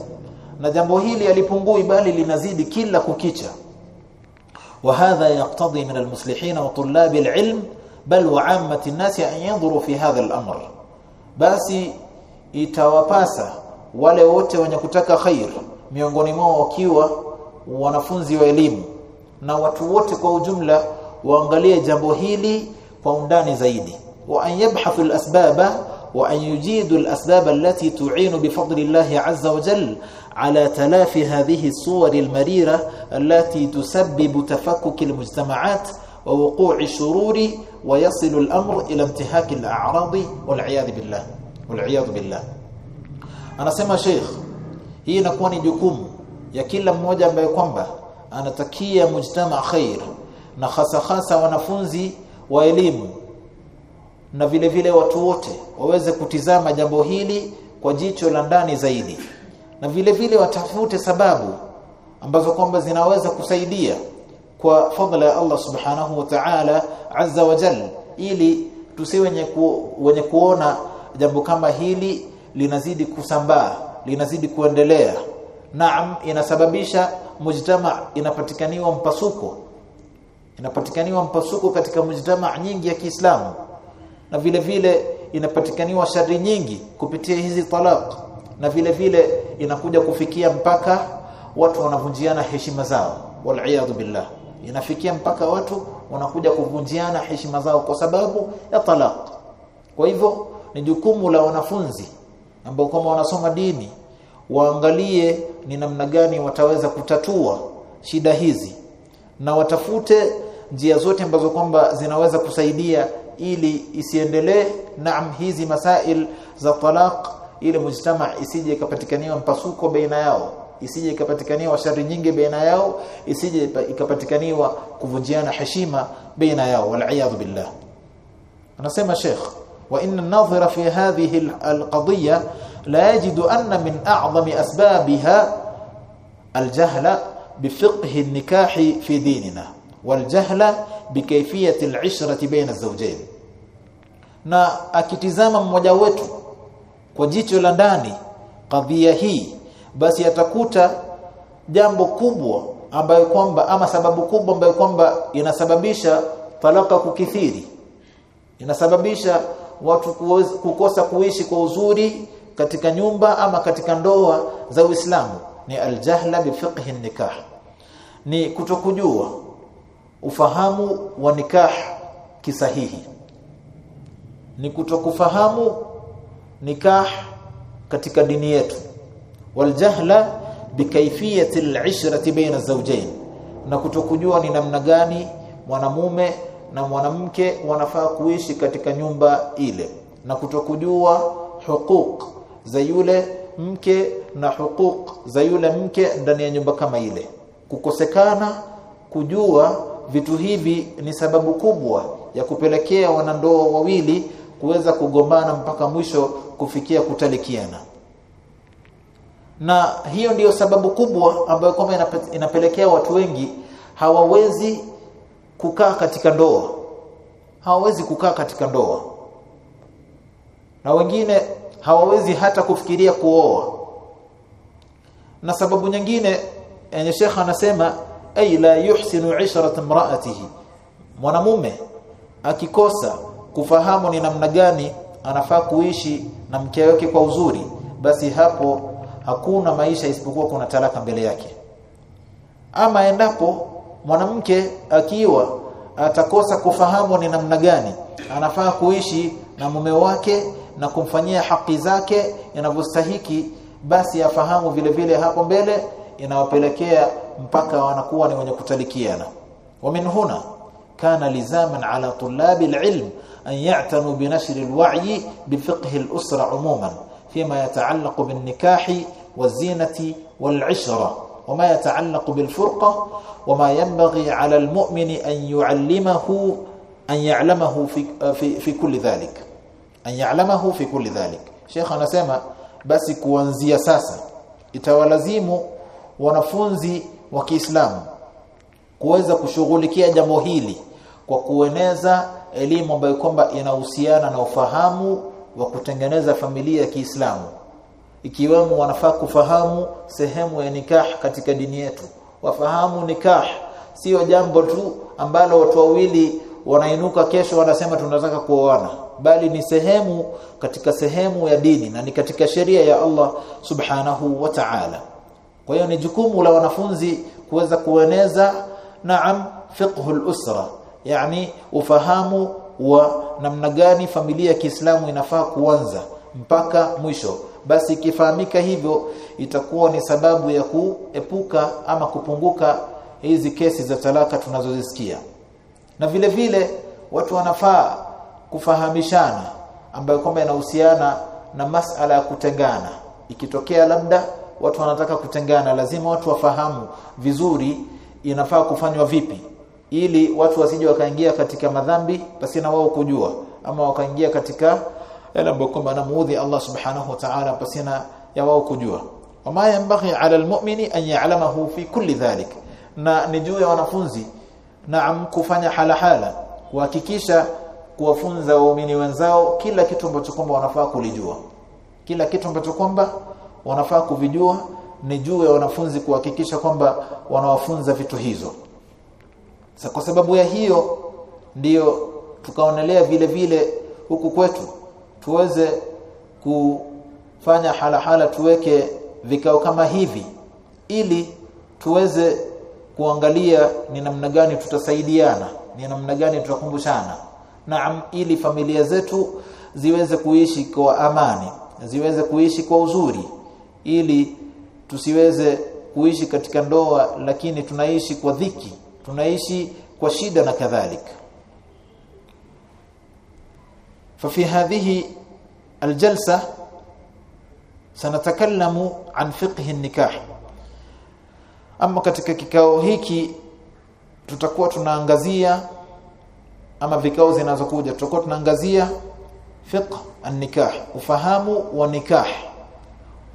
A: na jambo hili alipungui bali linazidi kila kukicha وهذا يقتضي من المصلحين وطلاب العلم بل وعامه الناس ان ينظروا في هذا الامر basi itawapasa wale wote wenye kutaka khair miongoni mwao wakiwa wanafunzi wa elimu na watu wote kwa ujumla waangalie jambo hili kwa undani zaidi wa an yabhathu al-asbaba wa an yujidu al-asbab allati tu'inu bi fadli Allah 'azza wa jalla على تلافي هذه الصور المريرة التي تسبب تفكك المجتمعات ووقوع الشرور ويصل الأمر إلى انتهاك الأعراض والعياذ بالله والعياذ بالله anasema Sheikh hii inakuwa ni jukumu ya kila mmoja ambaye kwamba anatakia mujtama khair na hasa hasa wanafunzi wa elimu na vile vile watu wote waweze kutizama jambo hili kwa jicho la ndani zaidi. Na vile vile watafute sababu ambazo kwamba zinaweza kusaidia kwa fadhila ya Allah subhanahu wa ta'ala azza wa jalla ili tusiwe wenye, ku, wenye kuona jambo kama hili linazidi kusambaa linazidi kuendelea. Naam inasababisha mujtama inapatikaniwa mpasuko inapatikaniwa mpasuko katika mujtama nyingi ya Kiislamu. Na vile vile inapatikaniwa shari nyingi kupitia hizi talaq. Na vile vile inakuja kufikia mpaka watu wanavunjiana heshima zao. Wal billah. Inafikia mpaka watu wanakuja kuvunjiana heshima zao kwa sababu ya talaq. Kwa hivyo ni jukumu la wanafunzi ambao kama wanasoma dini waangalie ni namna gani wataweza kutatua shida hizi. Na watafute njia zote ambazo kwamba zinaweza kusaidia ili isiendelee naam hizi masail za talaq ile mujtama isije ikapatikaniwa mpasuko baina yao isije ikapatikaniwa shari nyingi baina yao isije ikapatikaniwa kuvunjiana heshima baina yao wal billah anasema sheikh wa inna an-nadhira fi hadhihi al-qadiyya la yajidu anna min a'zami asbabiha al-jahla بفقه النكاح في ديننا waljahla bikaifiyati alishrati baina azwajain na akitizama mmoja wetu kwa jicho la ndani kadhia hii basi atakuta jambo kubwa ambayo kwamba ama sababu kubwa ambayo kwamba inasababisha talaka kukithiri. Inasababisha watu kukosa kuishi kwa uzuri katika nyumba ama katika ndoa za Uislamu. Ni aljahla bifiqhi nikah. Ni kutokujua ufahamu wa nikah kisahihi. Ni kutokufahamu nikah katika dini yetu. Waljahla bikaifiyati al'ishrati baina zawjayn. Na kutokujua ni namna gani mwanamume na mwanamke wanafaa kuishi katika nyumba ile. Na kutokujua hukuk za yule mke na hukuk za yule mke ndani ya nyumba kama ile. Kukosekana kujua vitu hivi ni sababu kubwa ya kupelekea wanandoa wawili kuweza kugombana mpaka mwisho kufikia kutalikiana. Na hiyo ndiyo sababu kubwa ambayo kwamba inapelekea watu wengi hawawezi kukaa katika ndoa. Hawawezi kukaa katika ndoa. Na wengine hawawezi hata kufikiria kuoa. Na sababu nyingine yenye shekha anasema ay la yuhsinu isharat imraatihi. Mwanamume akikosa kufahamu ni namna gani anafaa kuishi na mke wake kwa uzuri basi hapo hakuna maisha isipokuwa kuna talaka mbele yake. Ama endapo mwanamke akiwa atakosa kufahamu ni namna gani anafaa kuishi na mume wake na kumfanyia haki zake inavyostahiki basi afahamu vile vile hapo mbele inawapelekea mpaka wanakuwa ni wenye kutalikiana wa min huna kana lizaman ala tulabi alilm an ya'tanu bi nashr alwa'i bi fiqh alusra umuman فيما يتعلق بالنكاح والزينة والعشرة وما يتعلق بالفرقة وما ينبغي على المؤمن أن يعلمه أن يعلمه في, في, في كل ذلك أن يعلمه في كل ذلك شيخ anasema basi kuanzia sasa itawalazimu wanafunzi wa Kiislamu kuweza kushughulikia jambo hili kwa kueneza elimu ambayo kwamba inahusiana na ufahamu wa kutengeneza familia ya Kiislamu. Ikiwemo wanafaa kufahamu sehemu ya nikah katika dini yetu. Wafahamu nikah sio jambo tu ambalo watu wawili wanainuka kesho wanasema tunataka kuoana bali ni sehemu katika sehemu ya dini na ni katika sheria ya Allah subhanahu wa ta'ala kwa hiyo ni jukumu la wanafunzi kuweza kueneza naam fiqhul usra yani ufahamu wa namna gani familia ya Kiislamu inafaa kuanza mpaka mwisho. Basi ikifahamika hivyo itakuwa ni sababu ya kuepuka ama kupunguka hizi kesi za talaka tunazozisikia. Na vile vile watu wanafaa kufahamishana ambayo kwamba inahusiana na masala ya kutengana. Ikitokea labda watu wanataka kutengana lazima watu wafahamu vizuri inafaa kufanywa vipi ili watu wasije wakaingia katika madhambi basi na wao kujua ama wakaingia katika yale ambayo kwamba anamuudhi Allah subhanahu wa ta'ala pasina ya wao kujua. Wama yanbaghi ala almu'mini an ya'lamahu fi kulli dhalik. Na ni juu ya wanafunzi naam kufanya halahala kuhakikisha kuwafunza waumini wenzao kila kitu ambacho kwamba wanafaa kulijua. Kila kitu ambacho kwamba wanafaa kuvijua ni juu ya wanafunzi kuhakikisha kwamba wanawafunza vitu hizo. Sasa kwa sababu ya hiyo ndiyo tukaonelea vile vile huku kwetu tuweze kufanya halahala tuweke vikao kama hivi ili tuweze kuangalia ni namna gani tutasaidiana ni namna gani tutakumbushana naam ili familia zetu ziweze kuishi kwa amani ziweze kuishi kwa uzuri ili tusiweze kuishi katika ndoa lakini tunaishi kwa dhiki tunaishi kwa shida na kadhalika ففي هذه الجلسة سنتكلم عن فقه النكاح ama katika kikao hiki tutakuwa tunaangazia ama vikao zinazokuja tutakuwa tunaangazia fiqh an-nikah ufahamu wa nikah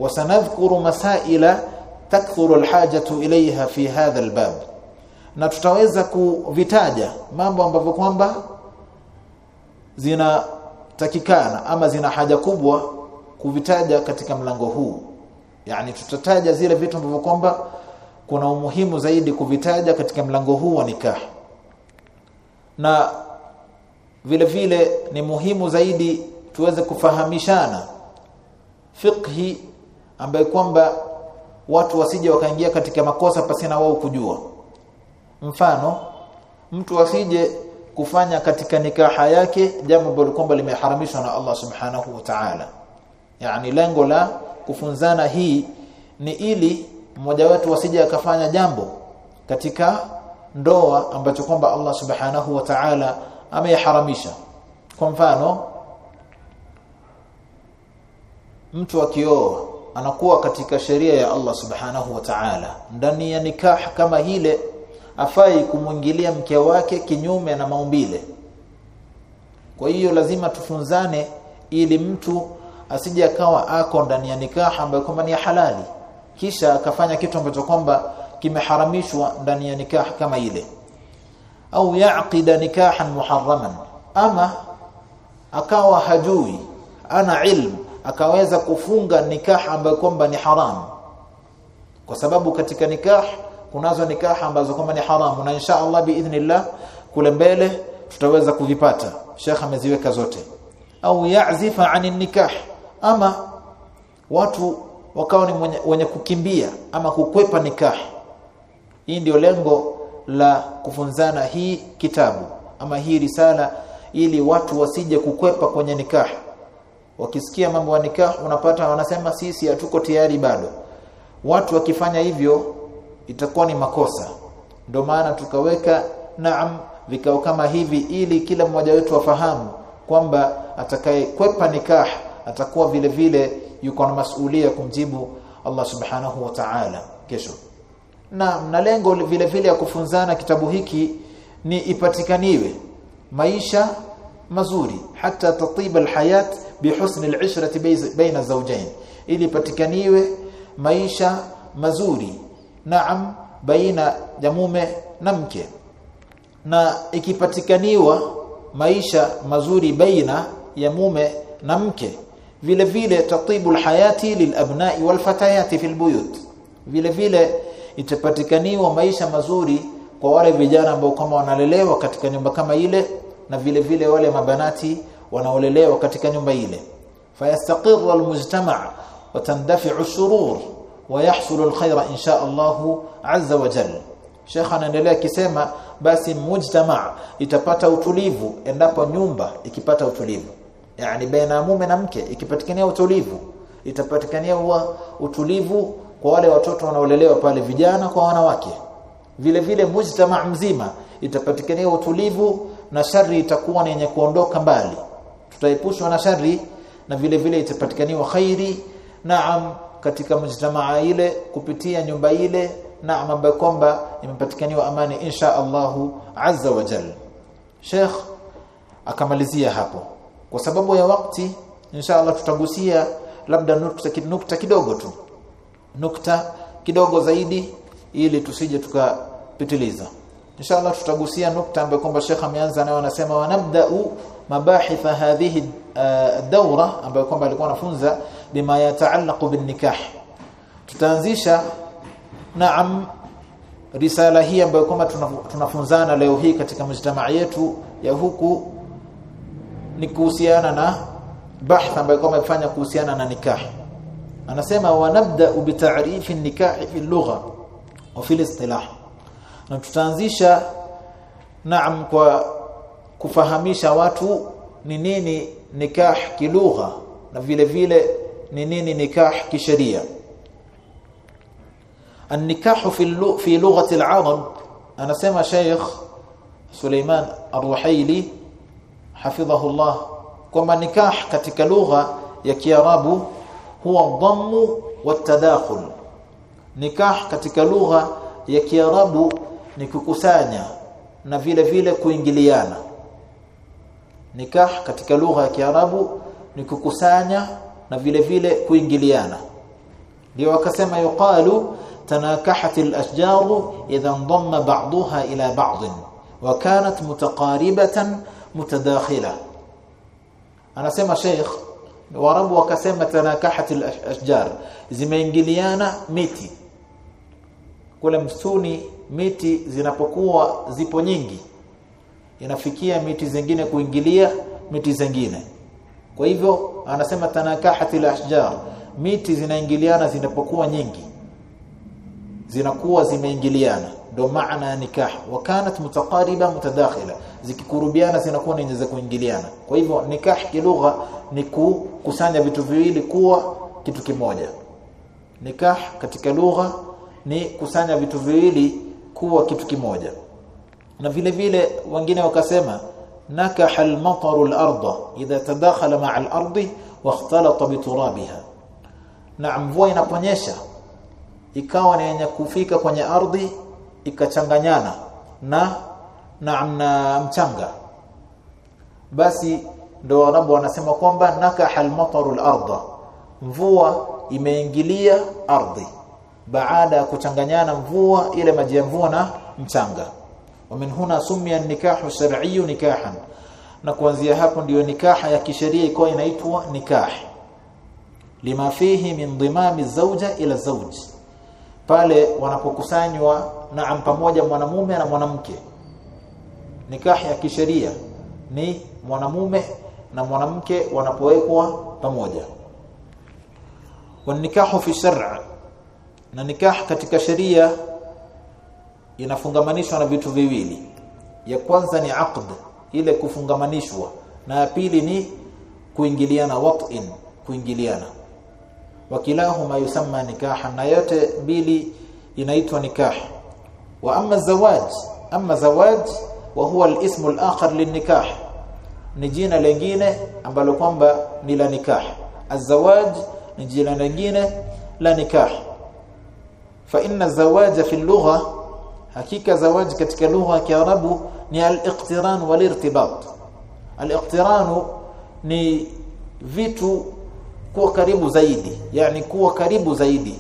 A: wasanadhkuru masaila takthuru alhajatu ilayha fi hadha albab. Na tutaweza kuvitaja mambo ambavyo kwamba zinatakikana ama zina haja kubwa kuvitaja katika mlango huu. Yani tutataja zile vitu ambavyo kwamba kuna umuhimu zaidi kuvitaja katika mlango huu wa nikah. Na vile vile ni muhimu zaidi tuweze kufahamishana fiqhi ambaye kwamba watu wasije wakaingia katika makosa pasina wao kujua. Mfano mtu asije kufanya katika nikaha yake jambo ambalo kwamba limeharamishwa na Allah subhanahu wa ta'ala. Yani lengo la kufunzana hii ni ili mmoja wetu wasije akafanya jambo katika ndoa ambacho kwamba Allah subhanahu wa ta'ala ameharamisha. Kwa mfano mtu akioa anakuwa katika sheria ya Allah subhanahu wa ta'ala. Ndani ya nikah kama hile afai kumwingilia mke wake kinyume na maumbile. Kwa hiyo lazima tufunzane ili mtu asije akawa ako ndani ya nikah ambayo kwamba ni halali. Kisha akafanya kitu ambacho kwamba kimeharamishwa ndani ya nikah kama ile au yaqida nikahan muharraman. Ama akawa hajui ana ilmu akaweza kufunga nikah ambayo kwamba ni haramu kwa sababu katika nikah kunazo nikah ambazo kwamba ni haramu na insha Allah biidhnillah kule mbele tutaweza kuvipata. Sheikh ameziweka zote. Au ya'zifa anin nikah. Ama watu wakawa ni mwenye, wenye kukimbia ama kukwepa nikah. Hii ndio lengo la kufunzana hii kitabu ama hii risala ili watu wasije kukwepa kwenye nikah wakisikia mambo ya nikah unapata wanasema sisi hatuko tayari bado. Watu wakifanya hivyo itakuwa ni makosa. Ndio maana tukaweka naam vikao kama hivi ili kila mmoja wetu afahamu kwamba atakayekwepa nikah atakuwa vile vile yuko na masuhulia kumjibu Allah subhanahu wa ta'ala. Kesho. Na na lengo vile vile ya kufunzana kitabu hiki ni ipatikaniwe. Maisha mazuri. Hata tatiba alhayat bihusn al'ishrati baina ili patikaniwe maisha mazuri naam baina ya mume na mke na ikipatikaniwa maisha mazuri baina ya mume na mke vile vile tatibul hayati lilabna'i walfatayati fil buyut vile vile itapatikaniwa maisha mazuri kwa wale vijana ambao kama wanalelewa katika nyumba kama ile na vile vile wale mabanati wanaolelewa katika nyumba ile. Fayastaqirru almujtama' wa tandafi'u shurur yahsulu alkhayra insha Allah azza wa jalla. Sheikh anaendelea akisema basi mujtama' itapata utulivu endapo nyumba ikipata utulivu. Yani baina mume na mke ikipatikania utulivu itapatikania utulivu kwa wale watoto wanaolelewa pale vijana kwa wanawake. Vile vile mujtama mzima itapatikania utulivu na shari itakuwa yenye kuondoka mbali tutaepushwa na shari na vile vile itapatikaniwa khairi. Naam katika mjtamaa ile kupitia nyumba ile naam ambayo kwamba imepatikaniwa amani insha Allahu azza wa jalla Sheikh akamalizia hapo. Kwa sababu ya wakati insha Allah tutagusia labda nukta, nukta kidogo tu. Nukta kidogo zaidi ili tusije tukapitiliza. Inshallah tutagusia nukta ambayo kwamba Sheikh ameanza nayo anasema wanabda'u mabahith hadhihi ad-dawra ambayo kwamba alikuwa anafunza bima yataallaqu bin nikah tutaanzisha naam risala hii ambayo kwamba tunafunzana leo hii katika mjtamaa yetu ya huku ni kuhusiana na bahth ambayo kwamba ifanya kuhusiana na nikah. Anasema wanabda bi ta'rif an-nikah fi al-lugha wa fi al-istilah. Na tutaanzisha naam kwa kufahamisha watu ni nini nikah kilugha na vile vile ni nini nikah kisheria النكاح في في لغه العرب anasema Sheikh Suleiman Ar-Ruhaili hafidhahu Allah kwamba nikah katika lugha ya Kiarabu huwa dhammu watadakhul nikah katika lugha ya Kiarabu ni kukusanya na vile vile kuingiliana nikah katika lugha ya Kiarabu ni kukusanya na vile vile kuingiliana. Ndio wakasema yuqalu tanakahati al-ashjar idha ndamma ba'daha ila ba'd wa kanat mutaqaribatan mutadakhila. Anasema sheikh warabu wakasema tanakahati al-ashjar zimeingiliana miti. Kule msuni miti zinapokuwa zipo nyingi inafikia miti zingine kuingilia miti zingine. Kwa hivyo anasema tanakahat alashjar miti zinaingiliana zinapokuwa nyingi. Zinakuwa zimeingiliana. Ndo maana ya nikah. Wa kanat mutaqariba mutadakhila. Zikikurubiana zinakuwa ni za kuingiliana. Kwa hivyo nikah kilugha ni kukusanya vitu viwili kuwa kitu kimoja. Nikah katika lugha ni kusanya vitu viwili kuwa kitu kimoja na vile vile wengine wakasema nakaha al-mataru idha tadakhala ma'a al-ardi wa ikhtalata bi turabiha. Na mvua inaponyesha ikawa ni yenye kufika kwenye ardhi ikachanganyana na na, na mchanga. Basi ndo warabu wanasema kwamba nakaha al-mataru mvua imeingilia ardhi baada ya kuchanganyana mvua ile maji ya mvua na mchanga wa min huna sumia nikahu shar'iyyu nikahan. Na kuanzia hapo ndiyo nikaha ya kisheria iko inaitwa nikah. Lima fihi min dhimami zauja ila zauj pale wanapokusanywa na pamoja mwanamume na mwanamke. Nikah ya kisheria ni mwanamume na mwanamke wanapowekwa pamoja. Wa nikahu fi shar'a na nikah katika sheria inafungamanishwa na vitu viwili. Ya kwanza ni aqd ile kufungamanishwa na ya pili ni kuingiliana wat'in kuingiliana. Wakilahuma yusamma nikaha na yote mbili inaitwa nikah. Wa amma zawaj amma zawaj wa huwa al-ismu al-akhar lin-nikah. Ni jina lingine ambalo kwamba ni la nikah. Az-zawaj ni jina lingine la nikah. Fa inna zawaja fi al-lugha hakika zawaji katika lugha ya Kiarabu ni al-iqtiran wal-irtibat al-iqtiran ni vitu kuwa karibu zaidi yani kuwa karibu zaidi.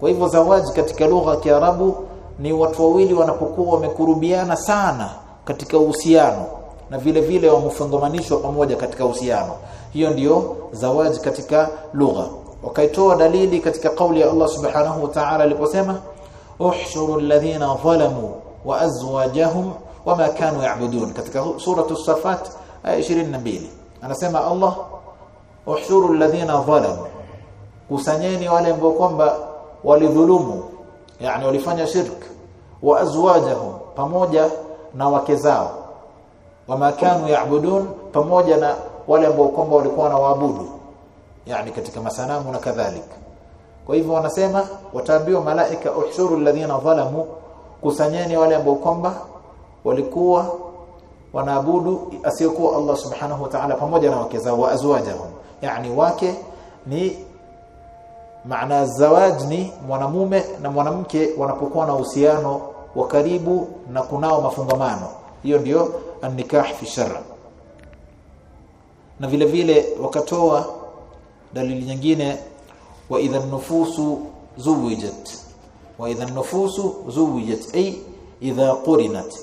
A: Kwa hivyo zawaji katika lugha ya Kiarabu ni watu wawili wanapokuwa wamekurubiana sana katika uhusiano na vile vile wamefungamanishwa pamoja katika uhusiano. Hiyo ndiyo zawaji katika lugha. Wakaitoa dalili katika kauli ya Allah subhanahu wa ta'ala aliposema uhshuru alladhina zalamu wa azwajahum wama kanu ya'budun. Katika suratu as-safat aya 22 anasema Allah uhshuru alladhina zalamu kusanyeni wale ambao kwamba walidhulumu yani walifanya shirk wa azwajahum pamoja na wake zao wama kanu ya'budun pamoja na wale ambao kwamba walikuwa na waabudu yani katika masanamu na kadhalika kwa hivyo wanasema wataambiwa malaika uhshuru alladhina zalamu kusanyeni wale ambao kwamba walikuwa wanaabudu asiyokuwa Allah subhanahu wa ta'ala pamoja na wake zao wa azwajahum. Yani wake ni maana zawaj ni mwanamume na mwanamke wanapokuwa na uhusiano wa karibu na kunao mafungamano. Hiyo ndiyo an-nikah fi shar'a na vile vile wakatoa dalili nyingine wa idha nufusu zuwijat. Wa idha nufusu zuwijat ay idha qurinat.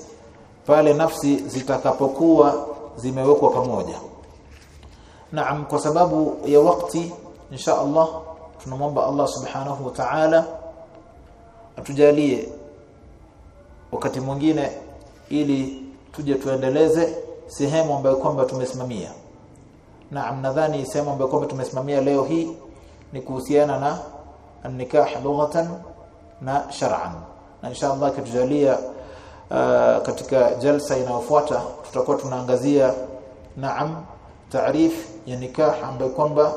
A: Pale nafsi zitakapokuwa zimewekwa pamoja. Naam kwa sababu ya wakati insha Allah tunamwomba Allah subhanahu wa ta'ala atujalie wakati mwingine ili tuje tuendeleze sehemu ambayo kwamba tumesimamia. Naam nadhani sehemu ambayo kwamba tumesimamia leo hii ni kuhusiana na an-nikah lughatan na shar'an. Na insha Allah kitujalia uh, katika jalsa inayofuata tutakuwa tunaangazia naam taarif ya nikah ambayo kwamba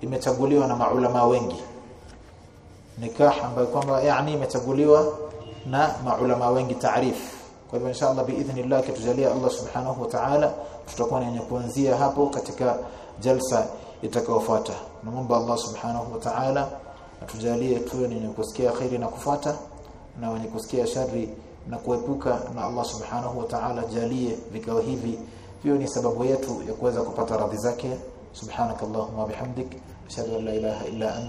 A: imechaguliwa na maulama wengi. Nikah ambayo kwamba yani imechaguliwa na maulama wengi taarif. Kwa hivyo inshallah biidhnillah kitujalia Allah subhanahu wa ta'ala tutakuwa na kuanzia hapo katika jalsa itakayofuata naomba Allah subhanahu wa ta'ala atujalie tuwe ni kusikia khairi na kufata na wenye kusikia shari na kuepuka na Allah subhanahu wa ta'ala jalie vikao hivi. Hiyo ni sababu yetu ya kuweza kupata radhi zake. Subhanakallahumma bihamdik. Ashhadu an la ilaha illa anta